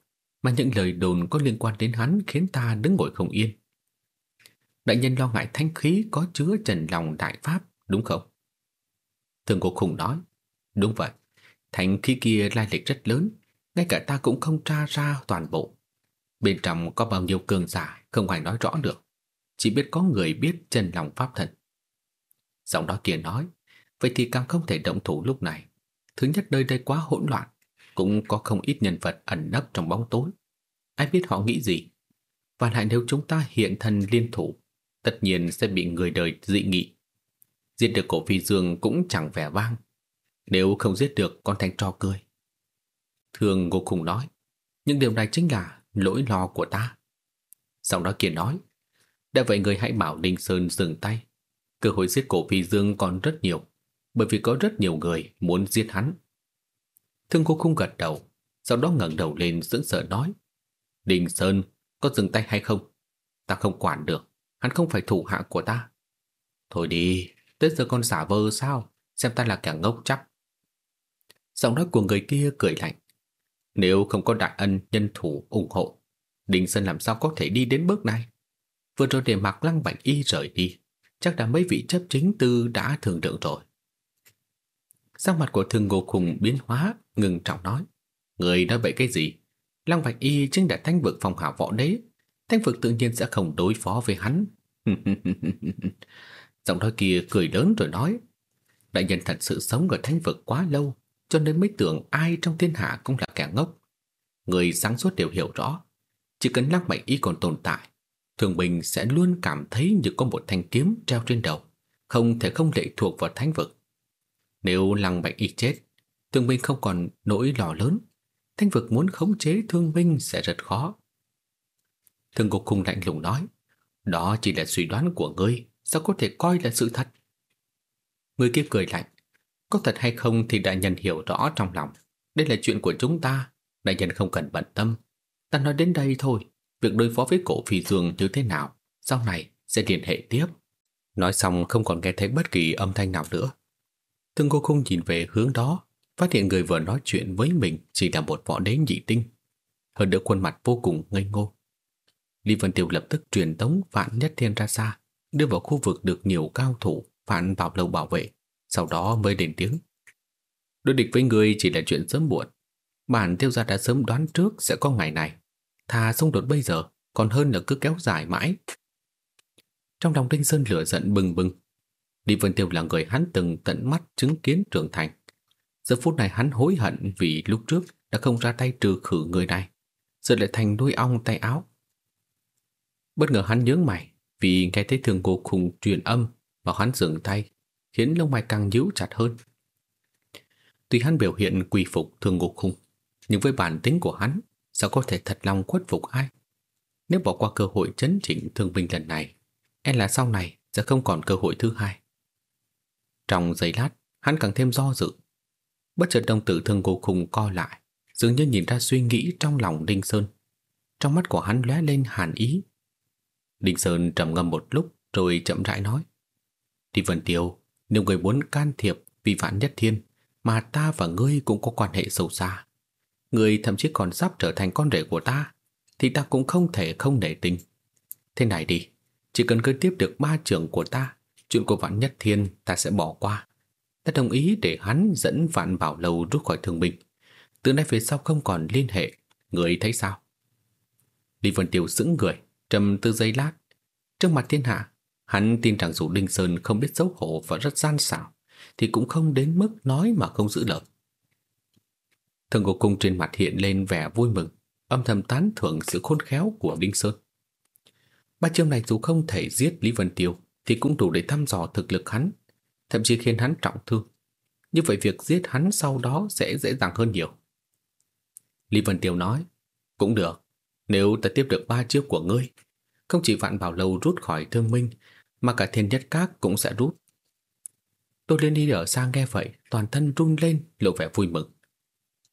mà những lời đồn có liên quan đến hắn khiến ta đứng ngồi không yên. Đại nhân lo ngại thanh khí có chứa trần lòng đại pháp, đúng không? Thường cô khủng nói, đúng vậy, thanh khí kia lai lịch rất lớn, ngay cả ta cũng không tra ra toàn bộ. Bên trong có bao nhiêu cường giả không ai nói rõ được, chỉ biết có người biết trần lòng pháp thần. Giọng đó kia nói, vậy thì càng không thể động thủ lúc này. Thứ nhất nơi đây quá hỗn loạn, cũng có không ít nhân vật ẩn nấp trong bóng tối. Ai biết họ nghĩ gì? Và lại nếu chúng ta hiện thân liên thủ, tất nhiên sẽ bị người đời dị nghị. Giết được cổ phi dương cũng chẳng vẻ vang. Nếu không giết được con thanh trò cười. Thường Ngô Khùng nói, nhưng điều này chính là lỗi lo của ta. Sau đó kia nói, đã vậy người hãy bảo Đinh Sơn dừng tay. Cơ hội giết cổ phi dương còn rất nhiều, bởi vì có rất nhiều người muốn giết hắn. Thương cô không gật đầu, sau đó ngẩng đầu lên sững sờ nói, Đình Sơn, có dừng tay hay không? Ta không quản được, hắn không phải thủ hạ của ta. Thôi đi, tới giờ con giả vờ sao, xem ta là kẻ ngốc chắc. Giọng nói của người kia cười lạnh. Nếu không có đại ân nhân thủ ủng hộ, Đình Sơn làm sao có thể đi đến bước này? Vừa rồi để mặc lăng bạch y rời đi, chắc đã mấy vị chấp chính tư đã thường lượng rồi. Sắc mặt của thương ngô khùng biến hóa, ngừng trọng nói. Người nói vậy cái gì? Lăng bạch y chính là thanh vực phòng hảo võ đế. Thanh vực tự nhiên sẽ không đối phó với hắn. Giọng nói kia cười lớn rồi nói. Đại nhân thật sự sống ở thanh vực quá lâu, cho nên mới tưởng ai trong thiên hạ cũng là kẻ ngốc. Người sáng suốt đều hiểu rõ, chỉ cần lăng bạch y còn tồn tại, Thường Bình sẽ luôn cảm thấy như có một thanh kiếm treo trên đầu, không thể không lệ thuộc vào thánh vực. Nếu lăng bạch y chết, thương binh không còn nỗi lo lớn, thanh vực muốn khống chế Thương binh sẽ rất khó. thương Cục Khung lạnh lùng nói, đó chỉ là suy đoán của ngươi, sao có thể coi là sự thật? Người kia cười lạnh, có thật hay không thì đại nhân hiểu rõ trong lòng. Đây là chuyện của chúng ta, đại nhân không cần bận tâm. Ta nói đến đây thôi, việc đối phó với cổ phi dương như thế nào, sau này sẽ liên hệ tiếp. Nói xong không còn nghe thấy bất kỳ âm thanh nào nữa tương cô không nhìn về hướng đó, phát hiện người vừa nói chuyện với mình chỉ là một võ đế nhị tinh. Hơn nữa khuôn mặt vô cùng ngây ngô. Lý Vân Tiêu lập tức truyền tống Vạn Nhất Thiên ra xa, đưa vào khu vực được nhiều cao thủ Vạn Bảo Lâu bảo vệ, sau đó mới đến tiếng. Đối địch với người chỉ là chuyện sớm muộn. Bản tiêu gia đã sớm đoán trước sẽ có ngày này. Thà xung đột bây giờ còn hơn là cứ kéo dài mãi. Trong lòng Đinh Sơn lửa giận bừng bừng. Lý Vân Tiêu là người hắn từng tận mắt chứng kiến trưởng thành. Giờ phút này hắn hối hận vì lúc trước đã không ra tay trừ khử người này. Giờ lại thành đuôi ong tay áo. Bất ngờ hắn nhướng mày vì nghe thấy thường cô khùng truyền âm và hắn dừng tay khiến lông mày càng nhíu chặt hơn. Tuy hắn biểu hiện quỳ phục thường ngục khung, nhưng với bản tính của hắn, sao có thể thật lòng khuất phục ai? Nếu bỏ qua cơ hội chấn chỉnh thương binh lần này, e là sau này sẽ không còn cơ hội thứ hai. Trong giây lát, hắn càng thêm do dự. Bất chợt đồng tử thương cô khùng co lại, dường như nhìn ra suy nghĩ trong lòng Đinh Sơn. Trong mắt của hắn lóe lên hàn ý. Đinh Sơn trầm ngâm một lúc rồi chậm rãi nói. Đi Vân Tiêu, nếu người muốn can thiệp vì vạn nhất thiên mà ta và ngươi cũng có quan hệ sâu xa. Ngươi thậm chí còn sắp trở thành con rể của ta thì ta cũng không thể không nể tình. Thế này đi, chỉ cần cứ tiếp được ba trưởng của ta, chuyện của vạn nhất thiên ta sẽ bỏ qua. Ta đồng ý để hắn dẫn vạn bảo lầu rút khỏi thương binh. Từ nay về sau không còn liên hệ, người thấy sao? Lý Vân Tiêu sững người, trầm tư giây lát. Trước mặt thiên hạ, Hắn tin rằng dù Đinh Sơn không biết xấu hổ và rất gian xảo, thì cũng không đến mức nói mà không giữ lời. thần của cung trên mặt hiện lên vẻ vui mừng, âm thầm tán thưởng sự khôn khéo của Đinh Sơn. Ba chiêu này dù không thể giết Lý Vân Tiêu, thì cũng đủ để thăm dò thực lực hắn, thậm chí khiến hắn trọng thương. Như vậy việc giết hắn sau đó sẽ dễ dàng hơn nhiều. Lý Vân Tiêu nói, cũng được, nếu ta tiếp được ba chiêu của ngươi, không chỉ vạn bảo lâu rút khỏi thương minh, mà cả thiên nhất các cũng sẽ rút. Tôi lên đi ở xa nghe vậy, toàn thân run lên, lộ vẻ vui mừng.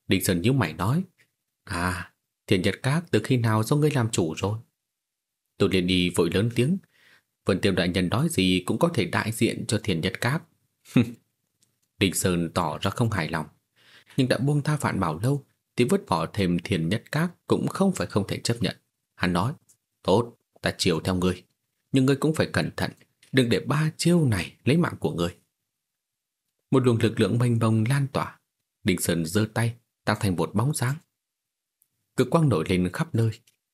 Đinh Sơn nhíu mày nói, À, thiên nhật các từ khi nào do ngươi làm chủ rồi? Tôi liền đi vội lớn tiếng, Vân Tiêu đại nhân nói gì cũng có thể đại diện cho thiền nhất các. Địch Sơn tỏ ra không hài lòng, nhưng đã buông tha vạn bảo lâu, thì vứt bỏ thêm thiền nhất các cũng không phải không thể chấp nhận. Hắn nói, tốt, ta chiều theo ngươi nhưng ngươi cũng phải cẩn thận, đừng để ba chiêu này lấy mạng của ngươi. Một luồng lực lượng mênh mông lan tỏa, Đinh Sơn giơ tay, tạo thành một bóng sáng. Cực quang nổi lên khắp nơi,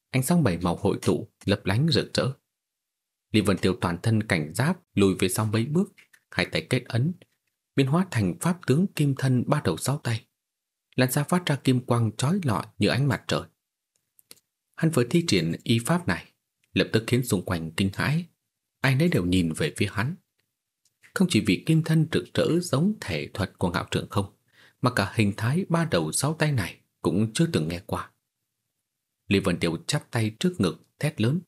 ánh sáng bảy màu hội tụ, lấp lánh rực rỡ. Lý Vân Tiêu toàn thân cảnh giác, lùi về sau mấy bước, hai tay kết ấn, biến hóa thành pháp tướng kim thân ba đầu sáu tay. Lan ra phát ra kim quang chói lọi như ánh mặt trời. Hắn vừa thi triển y pháp này, lập tức khiến xung quanh kinh hãi. Ai nấy đều nhìn về phía hắn. Không chỉ vì kim thân rực rỡ giống thể thuật của ngạo trưởng không, mà cả hình thái ba đầu sáu tay này cũng chưa từng nghe qua. Lý Vân Tiêu chắp tay trước ngực, thét lớn.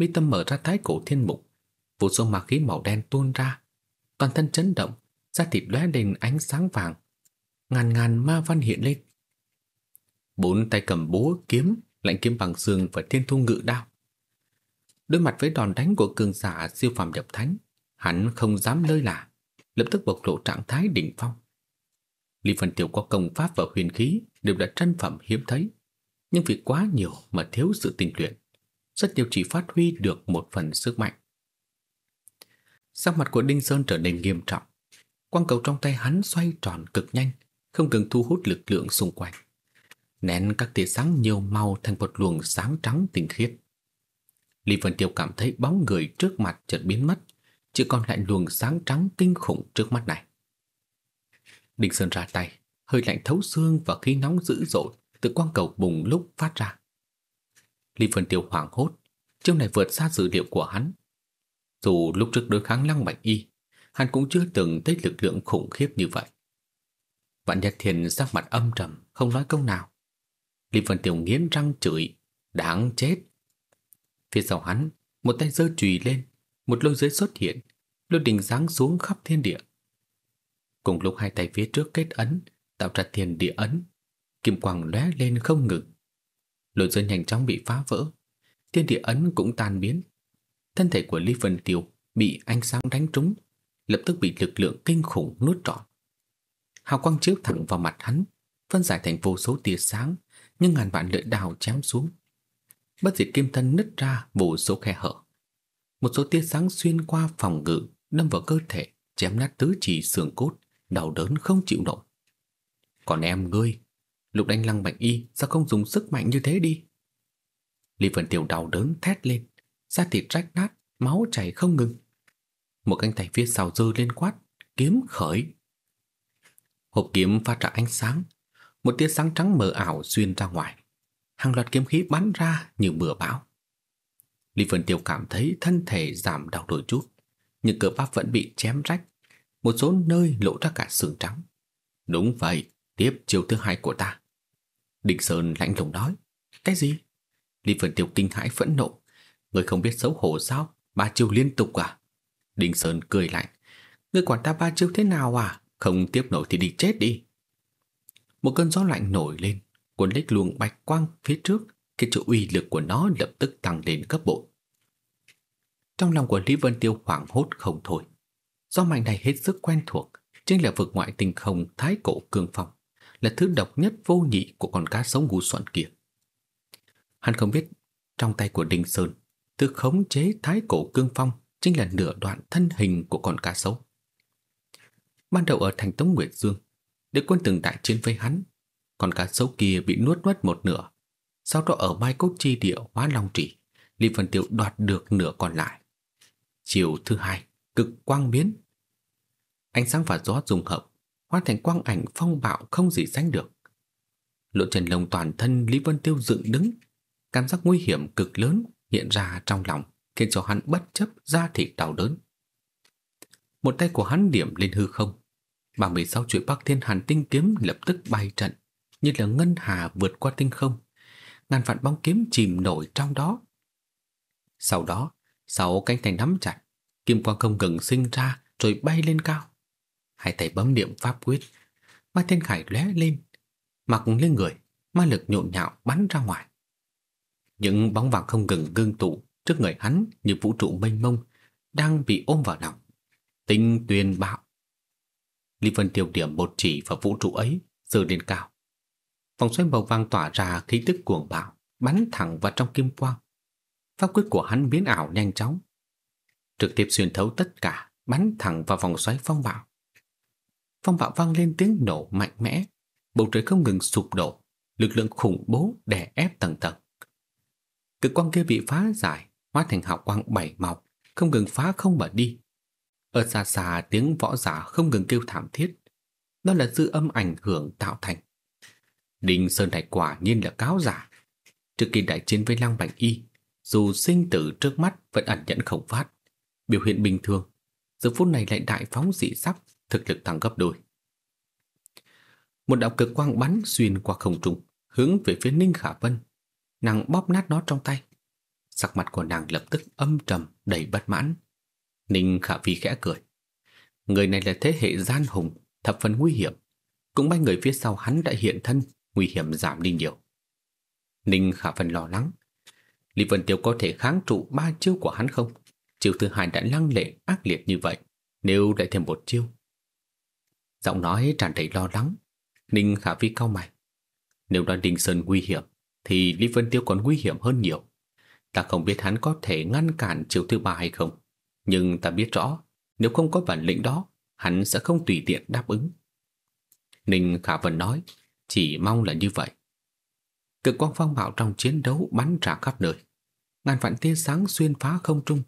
Mi tâm mở ra thái cổ thiên mục, vô số ma khí màu đen tuôn ra. Toàn thân chấn động, da thịt lóe lên ánh sáng vàng. Ngàn ngàn ma văn hiện lên. Bốn tay cầm búa, kiếm, lạnh kiếm bằng xương và thiên thu ngự đao. Đối mặt với đòn đánh của cường giả siêu phàm nhập thánh, hắn không dám lơi là, lập tức bộc lộ trạng thái đỉnh phong. Lý Vân tiểu có công pháp và huyền khí đều là tranh phẩm hiếm thấy, nhưng vì quá nhiều mà thiếu sự tinh luyện, rất nhiều chỉ phát huy được một phần sức mạnh. Sắc mặt của Đinh Sơn trở nên nghiêm trọng, quang cầu trong tay hắn xoay tròn cực nhanh, không ngừng thu hút lực lượng xung quanh, nén các tia sáng nhiều màu thành một luồng sáng trắng tinh khiết. Lý Vân Tiêu cảm thấy bóng người trước mặt chợt biến mất, chỉ còn lại luồng sáng trắng kinh khủng trước mắt này. Đinh Sơn ra tay, hơi lạnh thấu xương và khí nóng dữ dội từ quang cầu bùng lúc phát ra. Lý Vân Tiêu hoảng hốt, chiêu này vượt xa dự liệu của hắn. Dù lúc trước đối kháng Lăng Bạch Y, hắn cũng chưa từng thấy lực lượng khủng khiếp như vậy. Vạn Nhật Thiền sắc mặt âm trầm, không nói câu nào. Lý Vân Tiêu nghiến răng chửi, đáng chết. Phía sau hắn, một tay giơ chùy lên, một lôi giới xuất hiện, lôi đình giáng xuống khắp thiên địa. Cùng lúc hai tay phía trước kết ấn, tạo ra thiên địa ấn, kim quang lóe lên không ngừng. Lôi dân nhanh chóng bị phá vỡ, thiên địa ấn cũng tan biến. Thân thể của Lý Vân Tiêu bị ánh sáng đánh trúng, lập tức bị lực lượng kinh khủng nuốt trọn. Hào quang chiếu thẳng vào mặt hắn, phân giải thành vô số tia sáng, nhưng ngàn vạn lưỡi đào chém xuống. Bất diệt kim thân nứt ra vô số khe hở. Một số tia sáng xuyên qua phòng ngự, đâm vào cơ thể, chém nát tứ chỉ xương cốt, đau đớn không chịu nổi. Còn em ngươi, lục đánh lăng bạch y sao không dùng sức mạnh như thế đi? Lý Vân Tiểu đau đớn thét lên, da thịt rách nát, máu chảy không ngừng. Một cánh tay phía sau dơ lên quát, kiếm khởi. Hộp kiếm phát ra ánh sáng, một tia sáng trắng mờ ảo xuyên ra ngoài. Hàng loạt kiếm khí bắn ra như mưa bão. Lý Vân tiểu cảm thấy thân thể giảm đau đôi chút, nhưng cơ bắp vẫn bị chém rách, một số nơi lộ ra cả xương trắng. Đúng vậy, tiếp chiều thứ hai của ta. Đinh Sơn lạnh lùng nói, cái gì? Lý Vân Tiêu kinh hãi phẫn nộ, người không biết xấu hổ sao? Ba chiêu liên tục à? Đinh Sơn cười lạnh, người quản ta ba chiêu thế nào à? Không tiếp nổi thì đi chết đi. Một cơn gió lạnh nổi lên, cuốn lấy luồng bạch quang phía trước, cái chỗ uy lực của nó lập tức tăng lên gấp bội. Trong lòng của Lý Vân Tiêu hoảng hốt không thôi. Do mạnh này hết sức quen thuộc, chính là vực ngoại tình không thái cổ cương phong, là thứ độc nhất vô nhị của con cá sống ngu xuẩn kia. Hắn không biết, trong tay của Đinh Sơn, thứ khống chế thái cổ cương phong chính là nửa đoạn thân hình của con cá sấu. Ban đầu ở thành Tống Nguyệt Dương, đế quân từng đại chiến với hắn, con cá sấu kia bị nuốt mất một nửa. Sau đó ở Mai Cốt Chi Địa hóa Long Trì, Lý Phần Tiêu đoạt được nửa còn lại. Chiều thứ hai, cực quang biến. Ánh sáng và gió dùng hợp, hóa thành quang ảnh phong bạo không gì sánh được. Lộ trần lồng toàn thân Lý Vân Tiêu dựng đứng, cảm giác nguy hiểm cực lớn hiện ra trong lòng, khiến cho hắn bất chấp da thịt đau đớn. Một tay của hắn điểm lên hư không, 36 chuỗi bắc thiên hàn tinh kiếm lập tức bay trận, như là ngân hà vượt qua tinh không. Ngàn vạn bóng kiếm chìm nổi trong đó. Sau đó, sáu cánh tay nắm chặt, kim quang không ngừng sinh ra rồi bay lên cao. Hai tay bấm niệm pháp quyết, ma thiên khải lóe lên, mặc lên người, ma lực nhộn nhạo bắn ra ngoài. Những bóng vàng không ngừng gương tụ trước người hắn như vũ trụ mênh mông đang bị ôm vào lòng. Tinh tuyền bạo. Lý Vân tiêu điểm một chỉ vào vũ trụ ấy, giờ lên cao. Vòng xoay màu vàng tỏa ra khí tức cuồng bạo, bắn thẳng vào trong kim quang. Pháp quyết của hắn biến ảo nhanh chóng, trực tiếp xuyên thấu tất cả, bắn thẳng vào vòng xoáy phong bạo. Phong bạo vang lên tiếng nổ mạnh mẽ, bầu trời không ngừng sụp đổ, lực lượng khủng bố đè ép tầng tầng. Cực quang kia bị phá giải, hóa thành hào quang bảy màu, không ngừng phá không mà đi. Ở xa xa tiếng võ giả không ngừng kêu thảm thiết, đó là dư âm ảnh hưởng tạo thành. Đinh Sơn Đại quả nhiên là cáo giả. Trước khi đại chiến với Lăng Bạch Y, dù sinh tử trước mắt vẫn ẩn nhẫn không phát, biểu hiện bình thường, giờ phút này lại đại phóng dị sắc, thực lực tăng gấp đôi. Một đạo cực quang bắn xuyên qua không trung, hướng về phía Ninh Khả Vân. Nàng bóp nát nó trong tay. Sắc mặt của nàng lập tức âm trầm, đầy bất mãn. Ninh Khả Vi khẽ cười. Người này là thế hệ gian hùng, thập phần nguy hiểm. Cũng may người phía sau hắn đã hiện thân, nguy hiểm giảm đi nhiều. Ninh Khả Vân lo lắng. Lý Vân Tiêu có thể kháng trụ ba chiêu của hắn không? Chiêu thứ hai đã lăng lệ ác liệt như vậy, nếu lại thêm một chiêu. Giọng nói tràn đầy lo lắng, Ninh Khả Vi cau mày. Nếu nói Đinh Sơn nguy hiểm, thì Lý Vân Tiêu còn nguy hiểm hơn nhiều. Ta không biết hắn có thể ngăn cản chiều thứ ba hay không, nhưng ta biết rõ, nếu không có bản lĩnh đó, hắn sẽ không tùy tiện đáp ứng. Ninh Khả Vân nói, chỉ mong là như vậy. Cực quang phong bạo trong chiến đấu bắn ra khắp nơi. Ngàn vạn tia sáng xuyên phá không trung.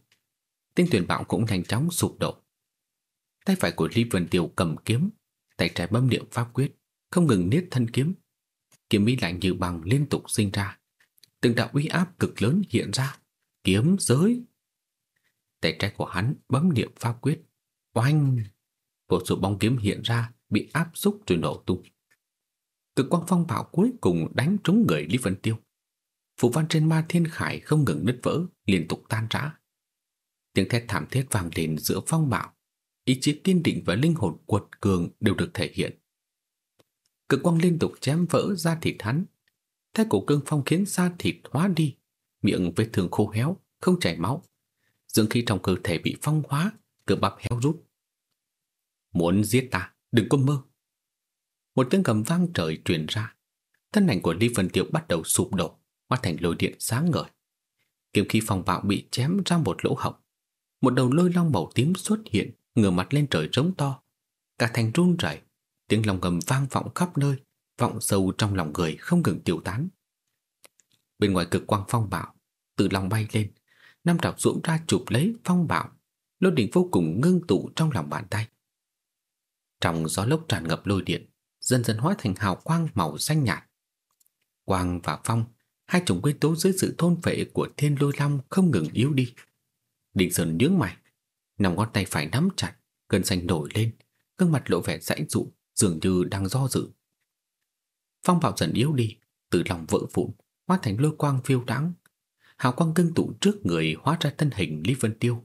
Tinh tuyển bạo cũng nhanh chóng sụp đổ. Tay phải của Lý Vân Tiêu cầm kiếm, tay trái bấm niệm pháp quyết, không ngừng niết thân kiếm. Kiếm mỹ lạnh như bằng liên tục sinh ra. Từng đạo uy áp cực lớn hiện ra. Kiếm giới. Tay trái của hắn bấm niệm pháp quyết. Oanh! Một số bóng kiếm hiện ra, bị áp xúc rồi nổ tung. Cực quang phong bạo cuối cùng đánh trúng người Lý Vân Tiêu. Phù văn trên ma thiên khải không ngừng nứt vỡ, liên tục tan rã. Tiếng thét thảm thiết vang lên giữa phong bạo. Ý chí kiên định và linh hồn quật cường đều được thể hiện. Cực quang liên tục chém vỡ da thịt hắn. Thái cổ cương phong khiến da thịt hóa đi, miệng vết thương khô héo, không chảy máu. Dương khí trong cơ thể bị phong hóa, cơ bắp héo rút. Muốn giết ta, đừng có mơ. Một tiếng gầm vang trời truyền ra. Thân ảnh của Lý Vân Tiêu bắt đầu sụp đổ, hóa thành lôi điện sáng ngời. Kiếm khí phong bạo bị chém ra một lỗ hổng. Một đầu lôi long màu tím xuất hiện, ngửa mặt lên trời trống to. Cả thành run rẩy, tiếng lòng ngầm vang vọng khắp nơi, vọng sâu trong lòng người không ngừng tiêu tán. Bên ngoài cực quang phong bạo, từ lòng bay lên, năm trọc dũng ra chụp lấy phong bạo, lôi điện vô cùng ngưng tụ trong lòng bàn tay. Trong gió lốc tràn ngập lôi điện, dần dần hóa thành hào quang màu xanh nhạt. Quang và phong, hai chủng nguyên tố dưới sự thôn phệ của thiên lôi long không ngừng yếu đi. Định Sơn nhướng mày, nằm ngón tay phải nắm chặt, cơn xanh nổi lên, gương mặt lộ vẻ rãnh rụ dường như đang do dự. Phong bạo dần yếu đi, từ lòng vỡ vụn, hóa thành lôi quang phiêu đáng. Hào quang cưng tụ trước người hóa ra thân hình Lý Vân Tiêu.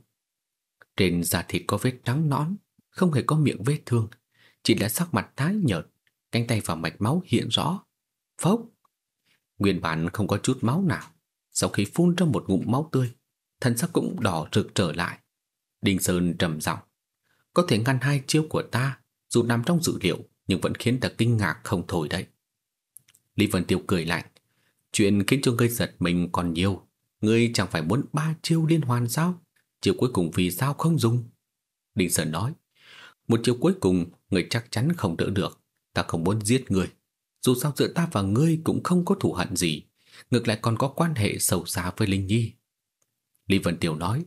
Trên da thịt có vết trắng nõn, không hề có miệng vết thương, chỉ là sắc mặt tái nhợt, cánh tay và mạch máu hiện rõ. Phốc! Nguyên bản không có chút máu nào. Sau khi phun ra một ngụm máu tươi, thân sắc cũng đỏ rực trở lại. Đinh Sơn trầm giọng, có thể ngăn hai chiêu của ta, dù nằm trong dự liệu nhưng vẫn khiến ta kinh ngạc không thôi đấy. Lý Vân Tiêu cười lạnh, chuyện khiến cho ngươi giật mình còn nhiều, ngươi chẳng phải muốn ba chiêu liên hoàn sao? Chiêu cuối cùng vì sao không dùng? Đinh Sơn nói, một chiêu cuối cùng người chắc chắn không đỡ được. Ta không muốn giết người. Dù sao giữa ta và ngươi cũng không có thù hận gì. Ngược lại còn có quan hệ sâu xa với Linh Nhi. Lý Vân Tiểu nói,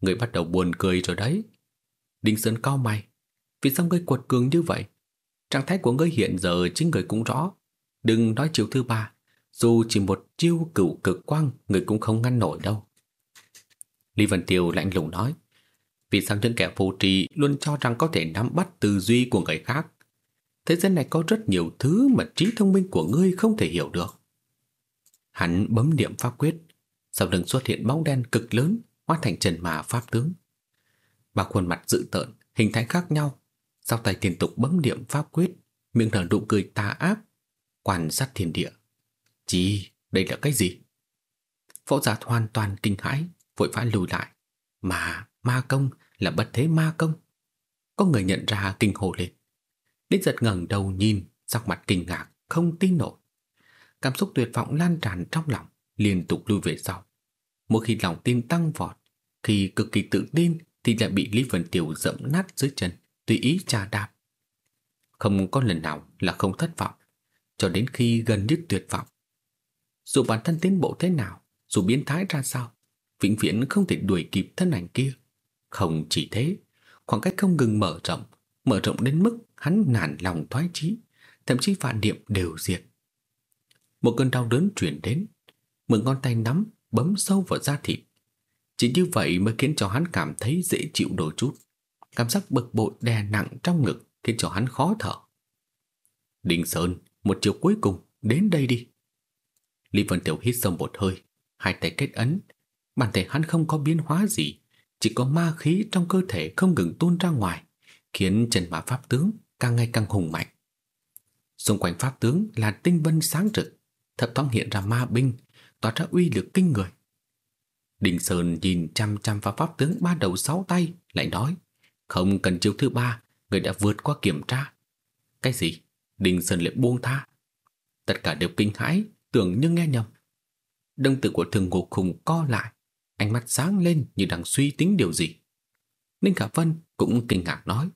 người bắt đầu buồn cười rồi đấy. Đinh Sơn cao mày. Vì sao ngươi quật cường như vậy? Trạng thái của ngươi hiện giờ chính người cũng rõ. Đừng nói chiều thứ ba. Dù chỉ một chiêu cửu cực quang, người cũng không ngăn nổi đâu. Lý Vân Tiêu lạnh lùng nói. Vì sao những kẻ vô tri luôn cho rằng có thể nắm bắt tư duy của người khác? Thế giới này có rất nhiều thứ mà trí thông minh của ngươi không thể hiểu được. Hắn bấm niệm pháp quyết, sau lưng xuất hiện bóng đen cực lớn, hóa thành trần mà pháp tướng. Ba khuôn mặt dữ tợn, hình thái khác nhau, sau tay liên tục bấm điểm pháp quyết, miệng nở nụ cười tà ác, quan sát thiên địa. Chí, đây là cái gì? Phó giả hoàn toàn kinh hãi, vội vã lùi lại. Mà, ma công là bất thế ma công. Có người nhận ra kinh hồ lên. Đích giật ngẩng đầu nhìn, sắc mặt kinh ngạc, không tin nổi. Cảm xúc tuyệt vọng lan tràn trong lòng, liên tục lui về sau. Mỗi khi lòng tin tăng vọt, khi cực kỳ tự tin thì lại bị Lý Vân Tiểu dẫm nát dưới chân, tùy ý trà đạp. Không có lần nào là không thất vọng, cho đến khi gần như tuyệt vọng. Dù bản thân tiến bộ thế nào, dù biến thái ra sao, vĩnh viễn không thể đuổi kịp thân ảnh kia. Không chỉ thế, khoảng cách không ngừng mở rộng, mở rộng đến mức hắn nản lòng thoái chí, thậm chí vạn niệm đều diệt. Một cơn đau đớn chuyển đến, mượn ngón tay nắm, bấm sâu vào da thịt. Chỉ như vậy mới khiến cho hắn cảm thấy dễ chịu đôi chút. Cảm giác bực bội đè nặng trong ngực khiến cho hắn khó thở. Đình Sơn, một chiều cuối cùng, đến đây đi. Lý Vân Tiểu hít sâu một hơi, hai tay kết ấn. Bản thể hắn không có biến hóa gì, chỉ có ma khí trong cơ thể không ngừng tuôn ra ngoài, khiến chân mã pháp tướng càng ngày càng hùng mạnh. Xung quanh pháp tướng là tinh vân sáng rực, thập thoáng hiện ra ma binh, tỏa ra uy lực kinh người. Đình Sơn nhìn chăm chăm vào pháp tướng ba đầu sáu tay, lại nói, không cần chiêu thứ ba, người đã vượt qua kiểm tra. Cái gì? Đình Sơn lại buông tha. Tất cả đều kinh hãi, tưởng như nghe nhầm. Đông tử của thường ngục khùng co lại, ánh mắt sáng lên như đang suy tính điều gì. Ninh Khả Vân cũng kinh ngạc nói,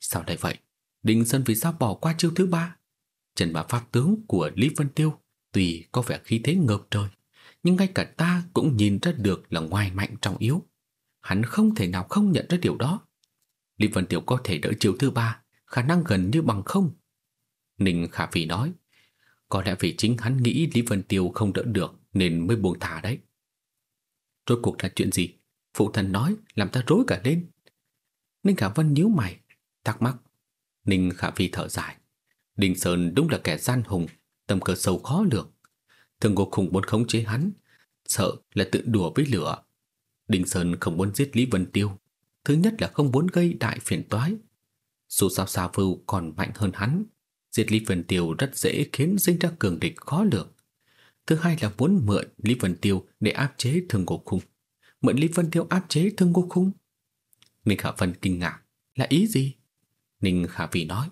sao lại vậy? Đình Sơn vì sao bỏ qua chiêu thứ ba? Trần bá pháp tướng của Lý Vân Tiêu tùy có vẻ khí thế ngợp trời, nhưng ngay cả ta cũng nhìn ra được là ngoài mạnh trong yếu. Hắn không thể nào không nhận ra điều đó. Lý Vân Tiêu có thể đỡ chiêu thứ ba, khả năng gần như bằng không. Ninh Khả Phi nói, có lẽ vì chính hắn nghĩ Lý Vân Tiêu không đỡ được nên mới buông thả đấy. Rốt cuộc là chuyện gì? Phụ thần nói làm ta rối cả lên. Ninh Khả Vân nhíu mày, thắc mắc. Ninh Khả Phi thở dài. Đinh Sơn đúng là kẻ gian hùng, tâm cơ sâu khó lường. Thường Ngô Khùng muốn khống chế hắn, sợ là tự đùa với lửa. Đình Sơn không muốn giết Lý Vân Tiêu. Thứ nhất là không muốn gây đại phiền toái. Dù sao Sa Vưu còn mạnh hơn hắn, Diệt Lý Vân Tiêu rất dễ khiến sinh ra cường địch khó lường. Thứ hai là muốn mượn Lý Vân Tiêu để áp chế Thường Ngô Khung. Mượn Lý Vân Tiêu áp chế Thường Ngô Khung. Ninh Khả Vân kinh ngạc. Là ý gì? Ninh Khả Vĩ nói.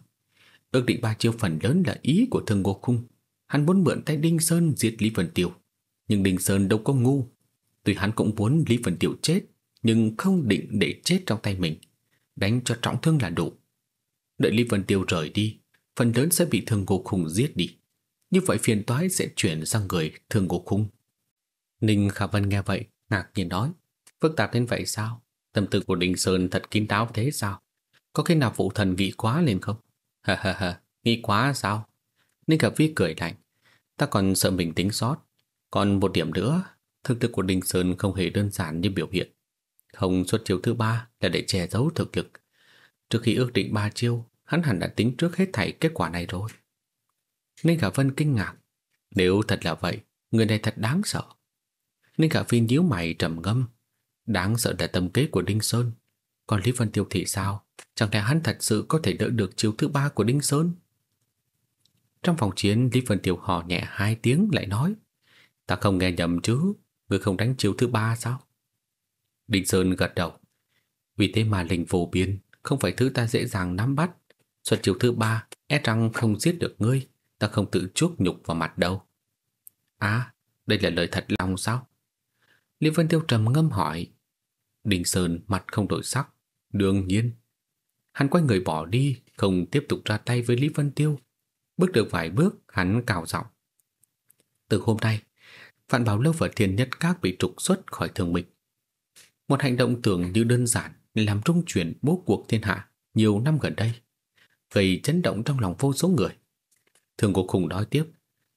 Ước định ba chiêu phần lớn là ý của Thường Ngô Khung. Hắn muốn mượn tay Đinh Sơn diệt Lý Vân Tiêu. Nhưng Đinh Sơn đâu có ngu. Tuy hắn cũng muốn Lý Vân Tiêu chết, nhưng không định để chết trong tay mình. Đánh cho trọng thương là đủ. Đợi Lý Vân Tiêu rời đi, phần lớn sẽ bị Thương Ngô Khung giết đi. Như vậy phiền toái sẽ chuyển sang người Thương Ngô Khung. Ninh Khả Vân nghe vậy, ngạc nhiên nói. Phức tạp đến vậy sao? Tâm tư của Đinh Sơn thật kín đáo thế sao? Có khi nào phụ thần nghĩ quá lên không? Ha ha ha, nghĩ quá sao? Ninh Khả Vi cười lạnh. Ta còn sợ mình tính sót. Còn một điểm nữa, thực lực của Đinh Sơn không hề đơn giản như biểu hiện. Không xuất chiêu thứ ba là để che giấu thực lực. Trước khi ước định ba chiêu, hắn hẳn đã tính trước hết thảy kết quả này rồi. Ninh Khả Vân kinh ngạc. Nếu thật là vậy, người này thật đáng sợ. Ninh Khả Phi nhíu mày trầm ngâm. Đáng sợ là tâm kế của Đinh Sơn. Còn Lý Vân Tiêu thì sao? Chẳng lẽ hắn thật sự có thể đỡ được chiêu thứ ba của Đinh Sơn? Trong phòng chiến, Lý Vân Tiêu hò nhẹ hai tiếng lại nói Ta không nghe nhầm chứ, người không đánh chiêu thứ ba sao? đình Sơn gật đầu. Vì thế mà linh phổ biến không phải thứ ta dễ dàng nắm bắt. Xuất chiêu thứ ba, e rằng không giết được ngươi, ta không tự chuốc nhục vào mặt đâu. À, đây là lời thật lòng sao? Lý Vân Tiêu trầm ngâm hỏi. đình Sơn mặt không đổi sắc. Đương nhiên. Hắn quay người bỏ đi, không tiếp tục ra tay với Lý Vân Tiêu. Bước được vài bước, hắn cào giọng. Từ hôm nay, Vạn Bảo Lâu và Thiên Nhất Các bị trục xuất khỏi thường mình. Một hành động tưởng như đơn giản làm trung chuyển bố cuộc thiên hạ nhiều năm gần đây, gây chấn động trong lòng vô số người. Thường cuộc khủng nói tiếp,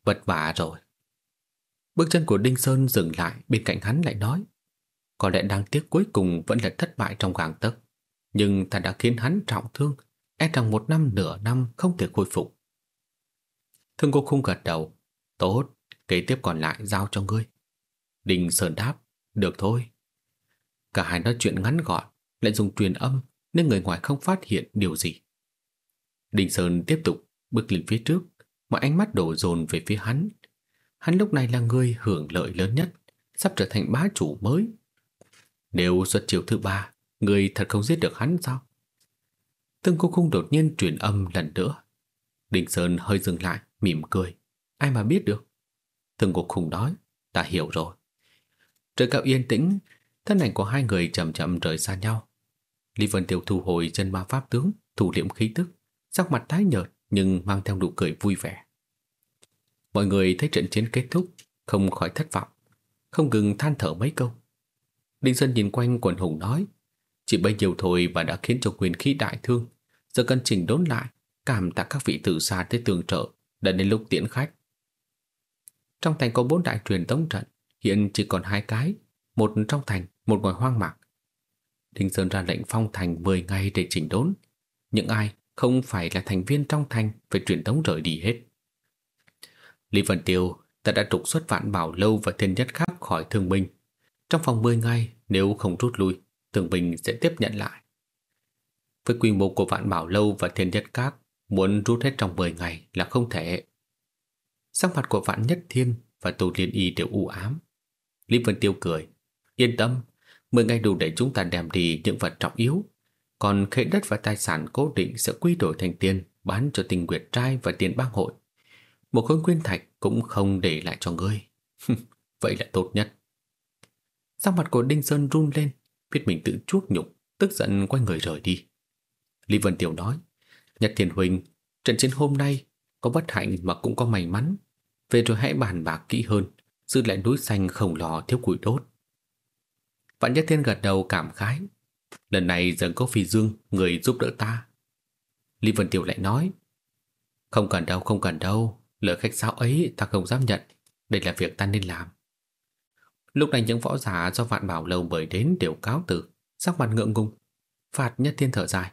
vật vả rồi. Bước chân của Đinh Sơn dừng lại bên cạnh hắn lại nói, có lẽ đáng tiếc cuối cùng vẫn là thất bại trong gàng tấc, nhưng ta đã khiến hắn trọng thương, e rằng một năm nửa năm không thể khôi phục. Thương cô khung gật đầu, tốt, kế tiếp còn lại giao cho ngươi. Đình Sơn đáp, được thôi. Cả hai nói chuyện ngắn gọn, lại dùng truyền âm nên người ngoài không phát hiện điều gì. Đình Sơn tiếp tục bước lên phía trước, mọi ánh mắt đổ dồn về phía hắn. Hắn lúc này là người hưởng lợi lớn nhất, sắp trở thành bá chủ mới. Nếu xuất chiều thứ ba, người thật không giết được hắn sao? Tương cô khung đột nhiên truyền âm lần nữa. Đình Sơn hơi dừng lại, mỉm cười. Ai mà biết được? Thường cục khung nói, ta hiểu rồi. Trời cao yên tĩnh, thân ảnh của hai người chậm chậm rời xa nhau. Lý Vân Tiêu thu hồi chân ma pháp tướng, thủ liễm khí tức, sắc mặt tái nhợt nhưng mang theo nụ cười vui vẻ. Mọi người thấy trận chiến kết thúc, không khỏi thất vọng, không ngừng than thở mấy câu. Đinh Sơn nhìn quanh quần hùng nói, chỉ bấy nhiêu thôi và đã khiến cho quyền khí đại thương, giờ cần chỉnh đốn lại, cảm tạ các vị tử xa tới tường trợ, đã đến lúc tiễn khách. Trong thành có bốn đại truyền tống trận, hiện chỉ còn hai cái, một trong thành, một ngoài hoang mạc. Đinh Sơn ra lệnh phong thành 10 ngày để chỉnh đốn. Những ai không phải là thành viên trong thành phải truyền tống rời đi hết. Lý Vân Tiêu Ta đã trục xuất vạn bảo lâu và thiên nhất khác khỏi thương binh. Trong vòng 10 ngày, nếu không rút lui, thương binh sẽ tiếp nhận lại. Với quy mô của vạn bảo lâu và thiên nhất các, muốn rút hết trong 10 ngày là không thể. Sắc mặt của vạn nhất thiên và tô liên y đều u ám. Lý Vân Tiêu cười. Yên tâm, 10 ngày đủ để chúng ta đem đi những vật trọng yếu. Còn khế đất và tài sản cố định sẽ quy đổi thành tiền bán cho tình nguyệt trai và tiền bang hội. Một khối nguyên thạch cũng không để lại cho ngươi. Vậy là tốt nhất. Sắc mặt của Đinh Sơn run lên, biết mình tự chuốc nhục, tức giận quay người rời đi. Lý Vân Tiểu nói, Nhật Thiền Huỳnh, trận chiến hôm nay có bất hạnh mà cũng có may mắn. Về rồi hãy bàn bạc kỹ hơn, giữ lại núi xanh không lò thiếu củi đốt. Vạn Nhất Thiên gật đầu cảm khái. Lần này dần có Phi Dương, người giúp đỡ ta. Lý Vân Tiểu lại nói, không cần đâu, không cần đâu, lời khách sáo ấy ta không dám nhận, đây là việc ta nên làm. Lúc này những võ giả do vạn bảo lâu mời đến đều cáo từ, sắc mặt ngượng ngùng. Phạt Nhất Thiên thở dài.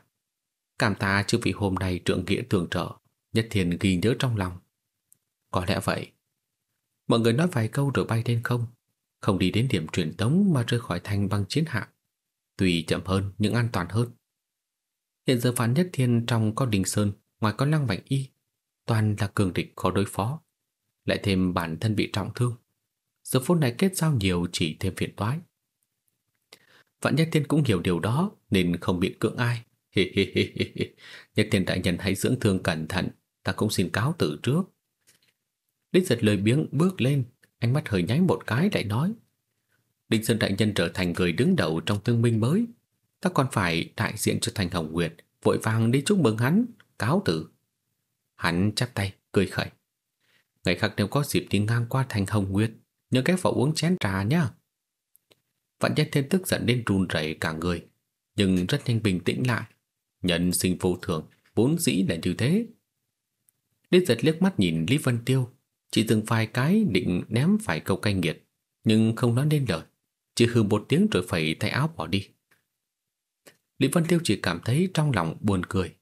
Cảm tạ chư vị hôm nay trượng nghĩa tường trợ, Nhất Thiên ghi nhớ trong lòng. Có lẽ vậy. Mọi người nói vài câu rồi bay lên không, không đi đến điểm truyền tống mà rơi khỏi thành bằng chiến hạm. Tuy chậm hơn nhưng an toàn hơn. Hiện giờ phán nhất thiên trong có đình sơn, ngoài có lăng bạch y, toàn là cường địch khó đối phó. Lại thêm bản thân bị trọng thương. Giờ phút này kết giao nhiều chỉ thêm phiền toái. Vạn Nhất Thiên cũng hiểu điều đó nên không biện cưỡng ai. Nhất Thiên đại nhân hãy dưỡng thương cẩn thận, ta cũng xin cáo từ trước. Đinh giật lời biếng bước lên, ánh mắt hơi nháy một cái lại nói. Đinh Sơn đại nhân trở thành người đứng đầu trong tương minh mới. Ta còn phải đại diện cho thành Hồng Nguyệt, vội vàng đi chúc mừng hắn, cáo tử. Hắn chắp tay, cười khẩy. Ngày khác nếu có dịp đi ngang qua thành Hồng Nguyệt, nhớ ghé vào uống chén trà nhá. Vạn nhân Thiên tức giận đến run rẩy cả người, nhưng rất nhanh bình tĩnh lại. Nhân sinh vô thường, vốn dĩ là như thế. Đế giật liếc mắt nhìn Lý Vân Tiêu, chỉ từng vài cái định ném phải câu cay nghiệt, nhưng không nói nên lời, chỉ hư một tiếng rồi phẩy tay áo bỏ đi. Lý Vân Tiêu chỉ cảm thấy trong lòng buồn cười.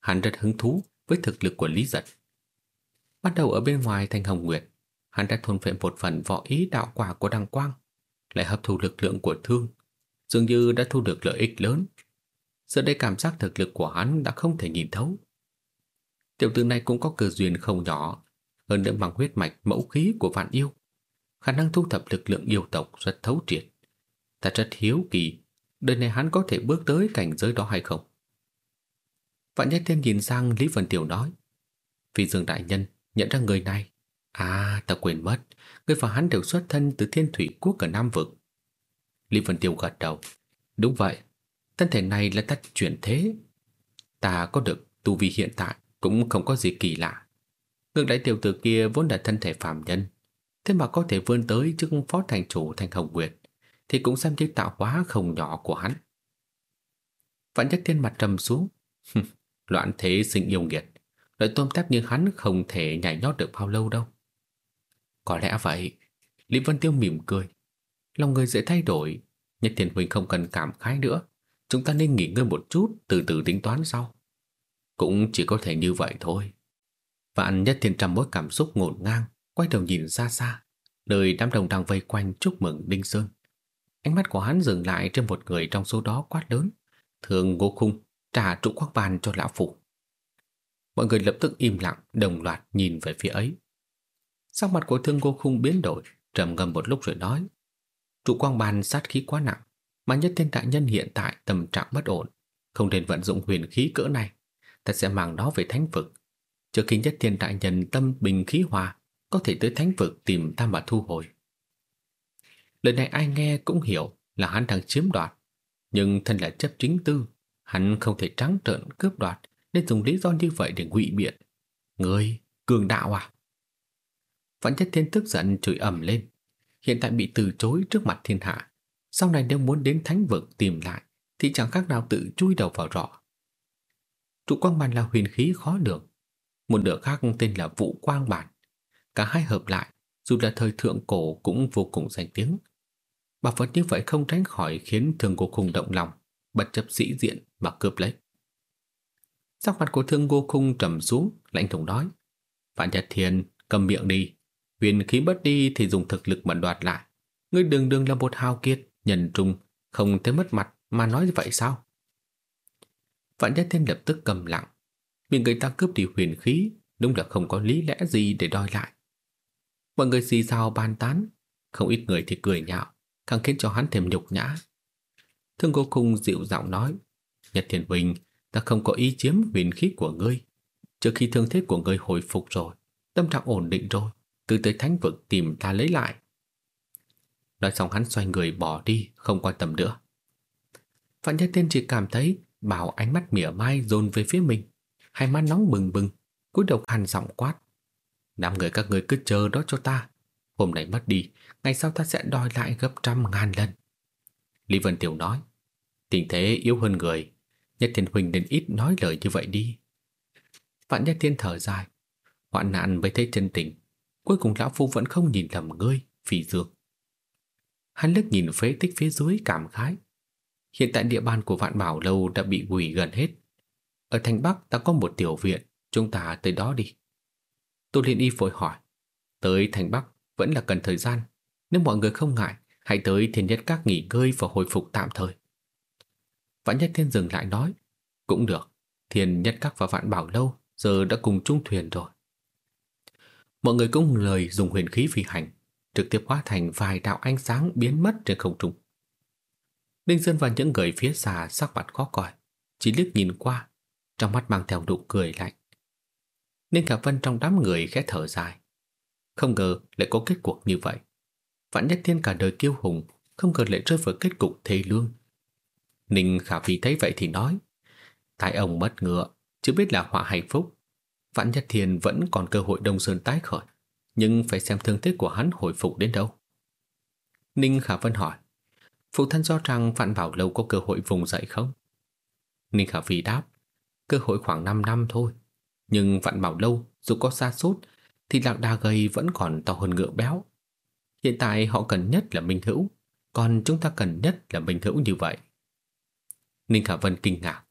Hắn rất hứng thú với thực lực của Lý Giật. Bắt đầu ở bên ngoài thành Hồng Nguyệt, hắn đã thôn phệ một phần võ ý đạo quả của Đăng Quang, lại hấp thu lực lượng của Thương, dường như đã thu được lợi ích lớn. Giờ đây cảm giác thực lực của hắn đã không thể nhìn thấu. Tiểu tử này cũng có cơ duyên không nhỏ, hơn nữa bằng huyết mạch mẫu khí của vạn yêu. Khả năng thu thập lực lượng yêu tộc rất thấu triệt. Ta rất hiếu kỳ, đời này hắn có thể bước tới cảnh giới đó hay không? Vạn Nhất Thiên nhìn sang Lý Vân Tiểu nói. Phi Dương Đại Nhân nhận ra người này. À, ta quên mất, người và hắn đều xuất thân từ thiên thủy quốc ở Nam Vực. Lý Vân Tiêu gật đầu. Đúng vậy, thân thể này là ta chuyển thế. Ta có được tu vi hiện tại cũng không có gì kỳ lạ. Ngược lại tiểu tử kia vốn là thân thể phàm nhân, thế mà có thể vươn tới chức phó thành chủ thành Hồng Nguyệt, thì cũng xem như tạo hóa không nhỏ của hắn. Vạn Nhất Thiên mặt trầm xuống. Loạn thế sinh yêu nghiệt, loại tôm tép như hắn không thể nhảy nhót được bao lâu đâu. Có lẽ vậy. Lý Vân Tiêu mỉm cười. Lòng người dễ thay đổi, Nhất thiền Huynh không cần cảm khái nữa. Chúng ta nên nghỉ ngơi một chút, từ từ tính toán sau. Cũng chỉ có thể như vậy thôi. Vạn Nhất Thiên trầm mối cảm xúc ngổn ngang, quay đầu nhìn xa xa, nơi đám đồng đang vây quanh chúc mừng Đinh Sơn. Ánh mắt của hắn dừng lại trên một người trong số đó quát lớn. Thường Ngô Khung trả trụ quang bàn cho lão phủ. Mọi người lập tức im lặng, đồng loạt nhìn về phía ấy. Sắc mặt của thương Ngô Khung biến đổi, trầm ngâm một lúc rồi nói. Trụ quang bàn sát khí quá nặng, mà nhất thiên đại nhân hiện tại tâm trạng bất ổn, không nên vận dụng huyền khí cỡ này. Ta sẽ mang nó về thánh vực. Trước khi nhất thiên đại nhân tâm bình khí hòa, có thể tới thánh vực tìm ta mà thu hồi. Lời này ai nghe cũng hiểu là hắn đang chiếm đoạt, nhưng thân là chấp chính tư, hắn không thể trắng trợn cướp đoạt nên dùng lý do như vậy để ngụy biện. Ngươi, cường đạo à? Vạn Nhất Thiên tức giận chửi ầm lên, hiện tại bị từ chối trước mặt thiên hạ, sau này nếu muốn đến thánh vực tìm lại thì chẳng khác nào tự chui đầu vào rọ. Trụ quang bản là huyền khí khó được, một nửa khác tên là vũ quang bản. Cả hai hợp lại, dù là thời thượng cổ cũng vô cùng danh tiếng. Bảo vật như vậy không tránh khỏi khiến thường cô khung động lòng, bất chấp sĩ diện mà cướp lấy. Sắc mặt của thương cô khung trầm xuống, lạnh thùng nói. Vạn Nhật Thiên, cầm miệng đi. Huyền khí bất đi thì dùng thực lực mà đoạt lại. Ngươi đường đường là một hào kiệt, nhân trung, không thấy mất mặt mà nói như vậy sao? Vạn Nhất Thiên lập tức cầm lặng. Bị người ta cướp đi huyền khí, đúng là không có lý lẽ gì để đòi lại. Mọi người xì xào bàn tán, không ít người thì cười nhạo, càng khiến cho hắn thêm nhục nhã. Thương cô khung dịu giọng nói, Nhật Thiên Bình, ta không có ý chiếm huyền khí của ngươi. Trước khi thương thế của ngươi hồi phục rồi, tâm trạng ổn định rồi, cứ tới thánh vực tìm ta lấy lại. Nói xong hắn xoay người bỏ đi, không quan tâm nữa. Phạm Nhất Thiên chỉ cảm thấy bảo ánh mắt mỉa mai dồn về phía mình, hai mắt nóng bừng bừng, cúi đầu hàn giọng quát. Đám người các người cứ chờ đó cho ta. Hôm nay mất đi, ngày sau ta sẽ đòi lại gấp trăm ngàn lần. Lý Vân Tiểu nói, tình thế yếu hơn người, Nhất Thiên Huynh nên ít nói lời như vậy đi. Vạn Nhất Thiên thở dài, hoạn nạn mới thấy chân tình. Cuối cùng Lão Phu vẫn không nhìn lầm ngươi, phỉ dược. Hắn lướt nhìn phế tích phía dưới cảm khái. Hiện tại địa bàn của Vạn Bảo Lâu đã bị hủy gần hết. Ở thành Bắc ta có một tiểu viện, chúng ta tới đó đi. Tô Liên Y vội hỏi, tới thành Bắc vẫn là cần thời gian. Nếu mọi người không ngại, hãy tới thiên nhất các nghỉ ngơi và hồi phục tạm thời. Vạn Nhất Thiên dừng lại nói, cũng được, thiên nhất các và Vạn Bảo Lâu giờ đã cùng chung thuyền rồi. Mọi người cũng lời dùng huyền khí phi hành, trực tiếp hóa thành vài đạo ánh sáng biến mất trên không trung. Đinh Sơn và những người phía xa sắc mặt khó coi, chỉ liếc nhìn qua, trong mắt mang theo nụ cười lạnh. Ninh Khả Vân trong đám người khẽ thở dài. Không ngờ lại có kết cuộc như vậy. Vạn Nhất Thiên cả đời kiêu hùng, không ngờ lại rơi vào kết cục thê lương. Ninh Khả Phi thấy vậy thì nói, tại ông mất ngựa, chưa biết là họa hạnh phúc. Vạn Nhất Thiên vẫn còn cơ hội Đông Sơn tái khởi, nhưng phải xem thương tích của hắn hồi phục đến đâu. Ninh Khả Vân hỏi, phụ thân cho rằng Vạn Bảo Lâu có cơ hội vùng dậy không? Ninh Khả Phi đáp, cơ hội khoảng 5 năm thôi. Nhưng Vạn Bảo Lâu dù có xa sút thì lạc đà gầy vẫn còn to hơn ngựa béo. Hiện tại họ cần nhất là minh hữu, còn chúng ta cần nhất là minh hữu như vậy. Ninh Khả Vân kinh ngạc.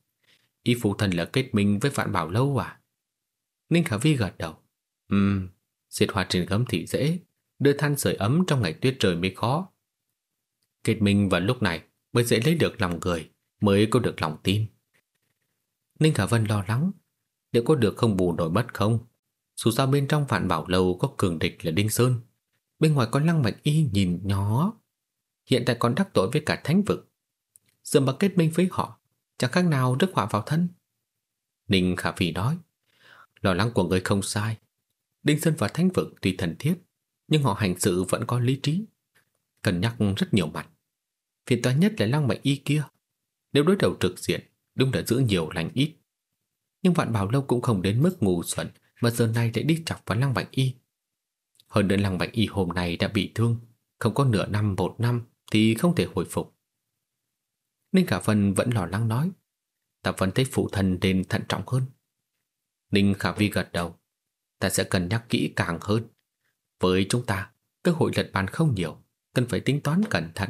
Ý phụ thần là kết minh với Vạn Bảo Lâu à? Ninh Khả Vi gật đầu. Ừm, um, diệt hỏa trên gấm thì dễ, đưa than sưởi ấm trong ngày tuyết trời mới khó. Kết minh vào lúc này mới dễ lấy được lòng người, mới có được lòng tin. Ninh Khả Vân lo lắng, liệu có được không bù nổi mất không? Dù sao bên trong vạn bảo lâu có cường địch là Đinh Sơn, bên ngoài có lăng mạch y nhìn nhó, Hiện tại còn đắc tội với cả thánh vực. Giờ mà kết minh với họ, chẳng khác nào rước họa vào thân. Ninh Khả Phi nói, lo lắng của người không sai. Đinh Sơn và thánh vực tuy thần thiết, nhưng họ hành sự vẫn có lý trí. Cần nhắc rất nhiều mặt. Phiền toái nhất là lăng mạch y kia. Nếu đối đầu trực diện, đúng là giữ nhiều lành ít. Nhưng vạn bảo lâu cũng không đến mức ngu xuẩn mà giờ này lại đi chọc vào lăng bạch y. Hơn nữa lăng bạch y hôm nay đã bị thương, không có nửa năm một năm thì không thể hồi phục. Ninh Khả Vân vẫn lo lắng nói, ta vẫn thấy phụ thân nên thận trọng hơn. Ninh Khả Vi gật đầu, ta sẽ cần nhắc kỹ càng hơn. Với chúng ta, cơ hội lật bàn không nhiều, cần phải tính toán cẩn thận.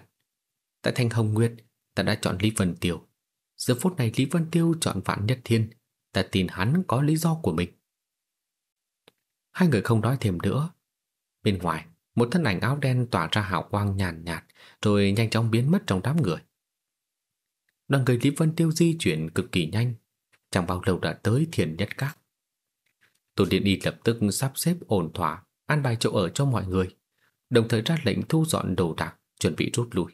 Tại Thanh Hồng Nguyệt, ta đã chọn Lý Vân Tiêu. Giờ phút này Lý Vân Tiêu chọn Vạn Nhất Thiên, ta tin hắn có lý do của mình. Hai người không nói thêm nữa. Bên ngoài, một thân ảnh áo đen tỏa ra hào quang nhàn nhạt, rồi nhanh chóng biến mất trong đám người. Đoàn người Lý Vân Tiêu di chuyển cực kỳ nhanh, chẳng bao lâu đã tới thiền nhất các. Tôn Điện Y lập tức sắp xếp ổn thỏa, an bài chỗ ở cho mọi người, đồng thời ra lệnh thu dọn đồ đạc, chuẩn bị rút lui.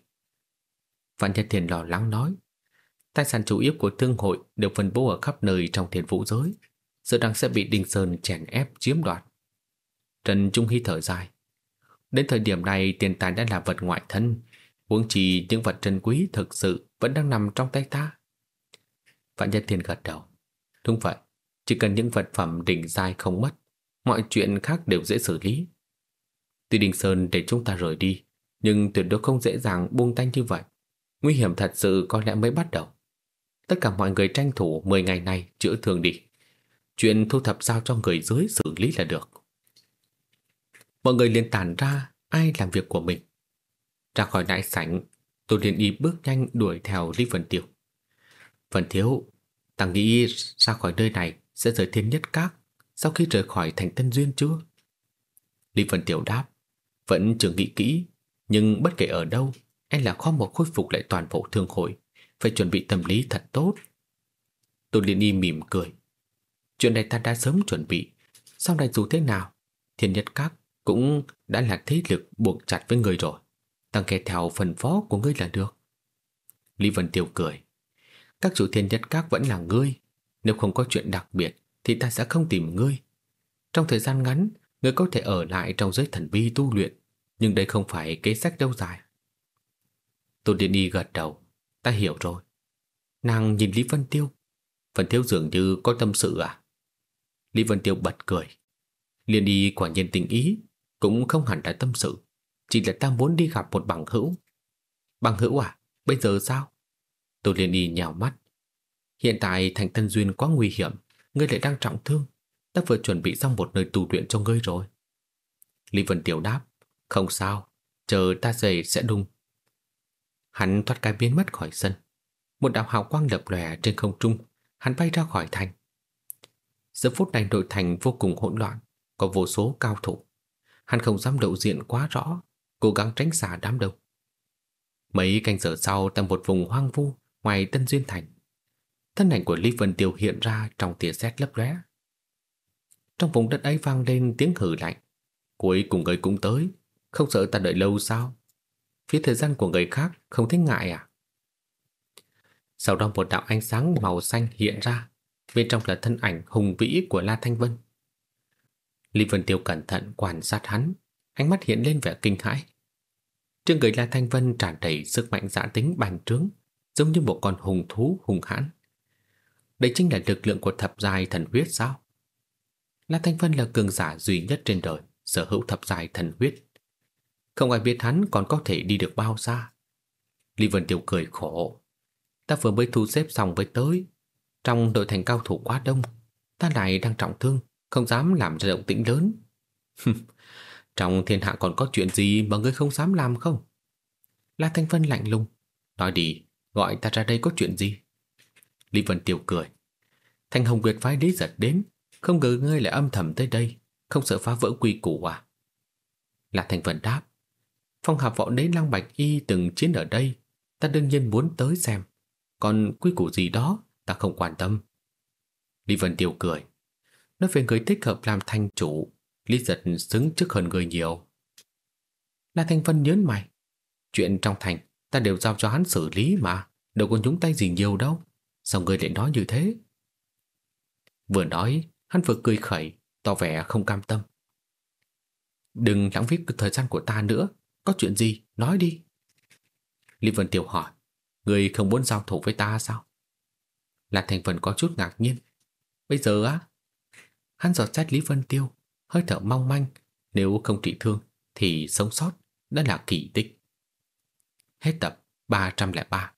Phan Nhất Thiền lo lắng nói, tài sản chủ yếu của thương hội đều phân bố ở khắp nơi trong thiên vũ giới, giờ đang sẽ bị Đinh Sơn chèn ép chiếm đoạt. Trần Trung Hy thở dài. Đến thời điểm này tiền tài đã là vật ngoại thân, huống chi những vật trân quý thực sự vẫn đang nằm trong tay ta. Vạn Nhân Thiên gật đầu. Đúng vậy, chỉ cần những vật phẩm đỉnh dai không mất, mọi chuyện khác đều dễ xử lý. Tuy Đình Sơn để chúng ta rời đi, nhưng tuyệt đối không dễ dàng buông tay như vậy. Nguy hiểm thật sự có lẽ mới bắt đầu. Tất cả mọi người tranh thủ 10 ngày này chữa thương đi. Chuyện thu thập giao cho người dưới xử lý là được. Mọi người liền tản ra ai làm việc của mình. Ra khỏi đại sảnh, tôi liền đi bước nhanh đuổi theo Lý Vân Tiêu. Vân Thiếu, ta nghĩ ra khỏi nơi này sẽ rời thiên nhất các sau khi rời khỏi thành Tân Duyên chưa? Lý Vân Tiểu đáp, vẫn chưa nghĩ kỹ, nhưng bất kể ở đâu, anh là khó một khôi phục lại toàn bộ thương hội, phải chuẩn bị tâm lý thật tốt. Tô Liên Y mỉm cười. Chuyện này ta đã sớm chuẩn bị, sau này dù thế nào, thiên nhất các cũng đã là thế lực buộc chặt với người rồi. Tăng nghe theo phần phó của ngươi là được. Lý Vân tiểu cười. Các chủ thiên nhất các vẫn là ngươi. Nếu không có chuyện đặc biệt thì ta sẽ không tìm ngươi. Trong thời gian ngắn, ngươi có thể ở lại trong giới thần vi tu luyện. Nhưng đây không phải kế sách lâu dài. Tôn Điên Y gật đầu. Ta hiểu rồi. Nàng nhìn Lý Vân Tiêu. Vân Tiêu dường như có tâm sự à? Lý Vân Tiêu bật cười. Liên Y quả nhiên tình ý, cũng không hẳn là tâm sự. Chỉ là ta muốn đi gặp một bằng hữu. Bằng hữu à? Bây giờ sao? Tô Liên Y nhào mắt. Hiện tại thành thân duyên quá nguy hiểm, ngươi lại đang trọng thương. Ta vừa chuẩn bị xong một nơi tu luyện cho ngươi rồi. Lý Vân Tiểu đáp, không sao, chờ ta dậy sẽ đung. Hắn thoát cái biến mất khỏi sân. Một đạo hào quang lập lòe trên không trung, hắn bay ra khỏi thành. Giờ phút này nội thành vô cùng hỗn loạn, có vô số cao thủ. Hắn không dám lộ diện quá rõ, cố gắng tránh xa đám đông. Mấy canh giờ sau tại một vùng hoang vu ngoài Tân Duyên Thành, thân ảnh của Lý Vân Tiêu hiện ra trong tia sét lấp lóe. Trong vùng đất ấy vang lên tiếng hử lạnh. Cuối cùng người cũng tới, không sợ ta đợi lâu sao? Phía thời gian của người khác không thấy ngại à? Sau đó một đạo ánh sáng màu xanh hiện ra, bên trong là thân ảnh hùng vĩ của La Thanh Vân. Lý Vân Tiêu cẩn thận quan sát hắn, ánh mắt hiện lên vẻ kinh hãi. Trên người La Thanh Vân tràn đầy sức mạnh dã tính bành trướng, giống như một con hùng thú hùng hãn. Đây chính là lực lượng của thập giai thần huyết sao? La Thanh Vân là cường giả duy nhất trên đời sở hữu thập giai thần huyết. Không ai biết hắn còn có thể đi được bao xa. Lý Vân Tiêu cười khổ. Ta vừa mới thu xếp xong với tới. Trong đội thành cao thủ quá đông, ta lại đang trọng thương, không dám làm ra động tĩnh lớn. Trong thiên hạ còn có chuyện gì mà ngươi không dám làm không? La Thanh Vân lạnh lùng. Nói đi, gọi ta ra đây có chuyện gì? Lý Vân Tiêu cười. Thanh Hồng Nguyệt phái lý giật đến, không ngờ ngươi lại âm thầm tới đây, không sợ phá vỡ quy củ à? Là Thanh Vân đáp. Phong hạp võ đế Lăng Bạch Y từng chiến ở đây, ta đương nhiên muốn tới xem. Còn quy củ gì đó, ta không quan tâm. Lý Vân Tiêu cười. Nói về người thích hợp làm thanh chủ, Lý giật xứng trước hơn người nhiều. Là Thanh Vân nhớn mày. Chuyện trong thành, ta đều giao cho hắn xử lý mà, đâu có nhúng tay gì nhiều đâu. Sao người lại nói như thế? Vừa nói, hắn vừa cười khẩy, tỏ vẻ không cam tâm. Đừng lãng phí thời gian của ta nữa, có chuyện gì, nói đi. Lý Vân Tiêu hỏi, người không muốn giao thủ với ta sao? Lạc Thành Vân có chút ngạc nhiên. Bây giờ á? Hắn giọt trách Lý Vân Tiêu, hơi thở mong manh, nếu không trị thương thì sống sót đã là kỳ tích. Hết tập 303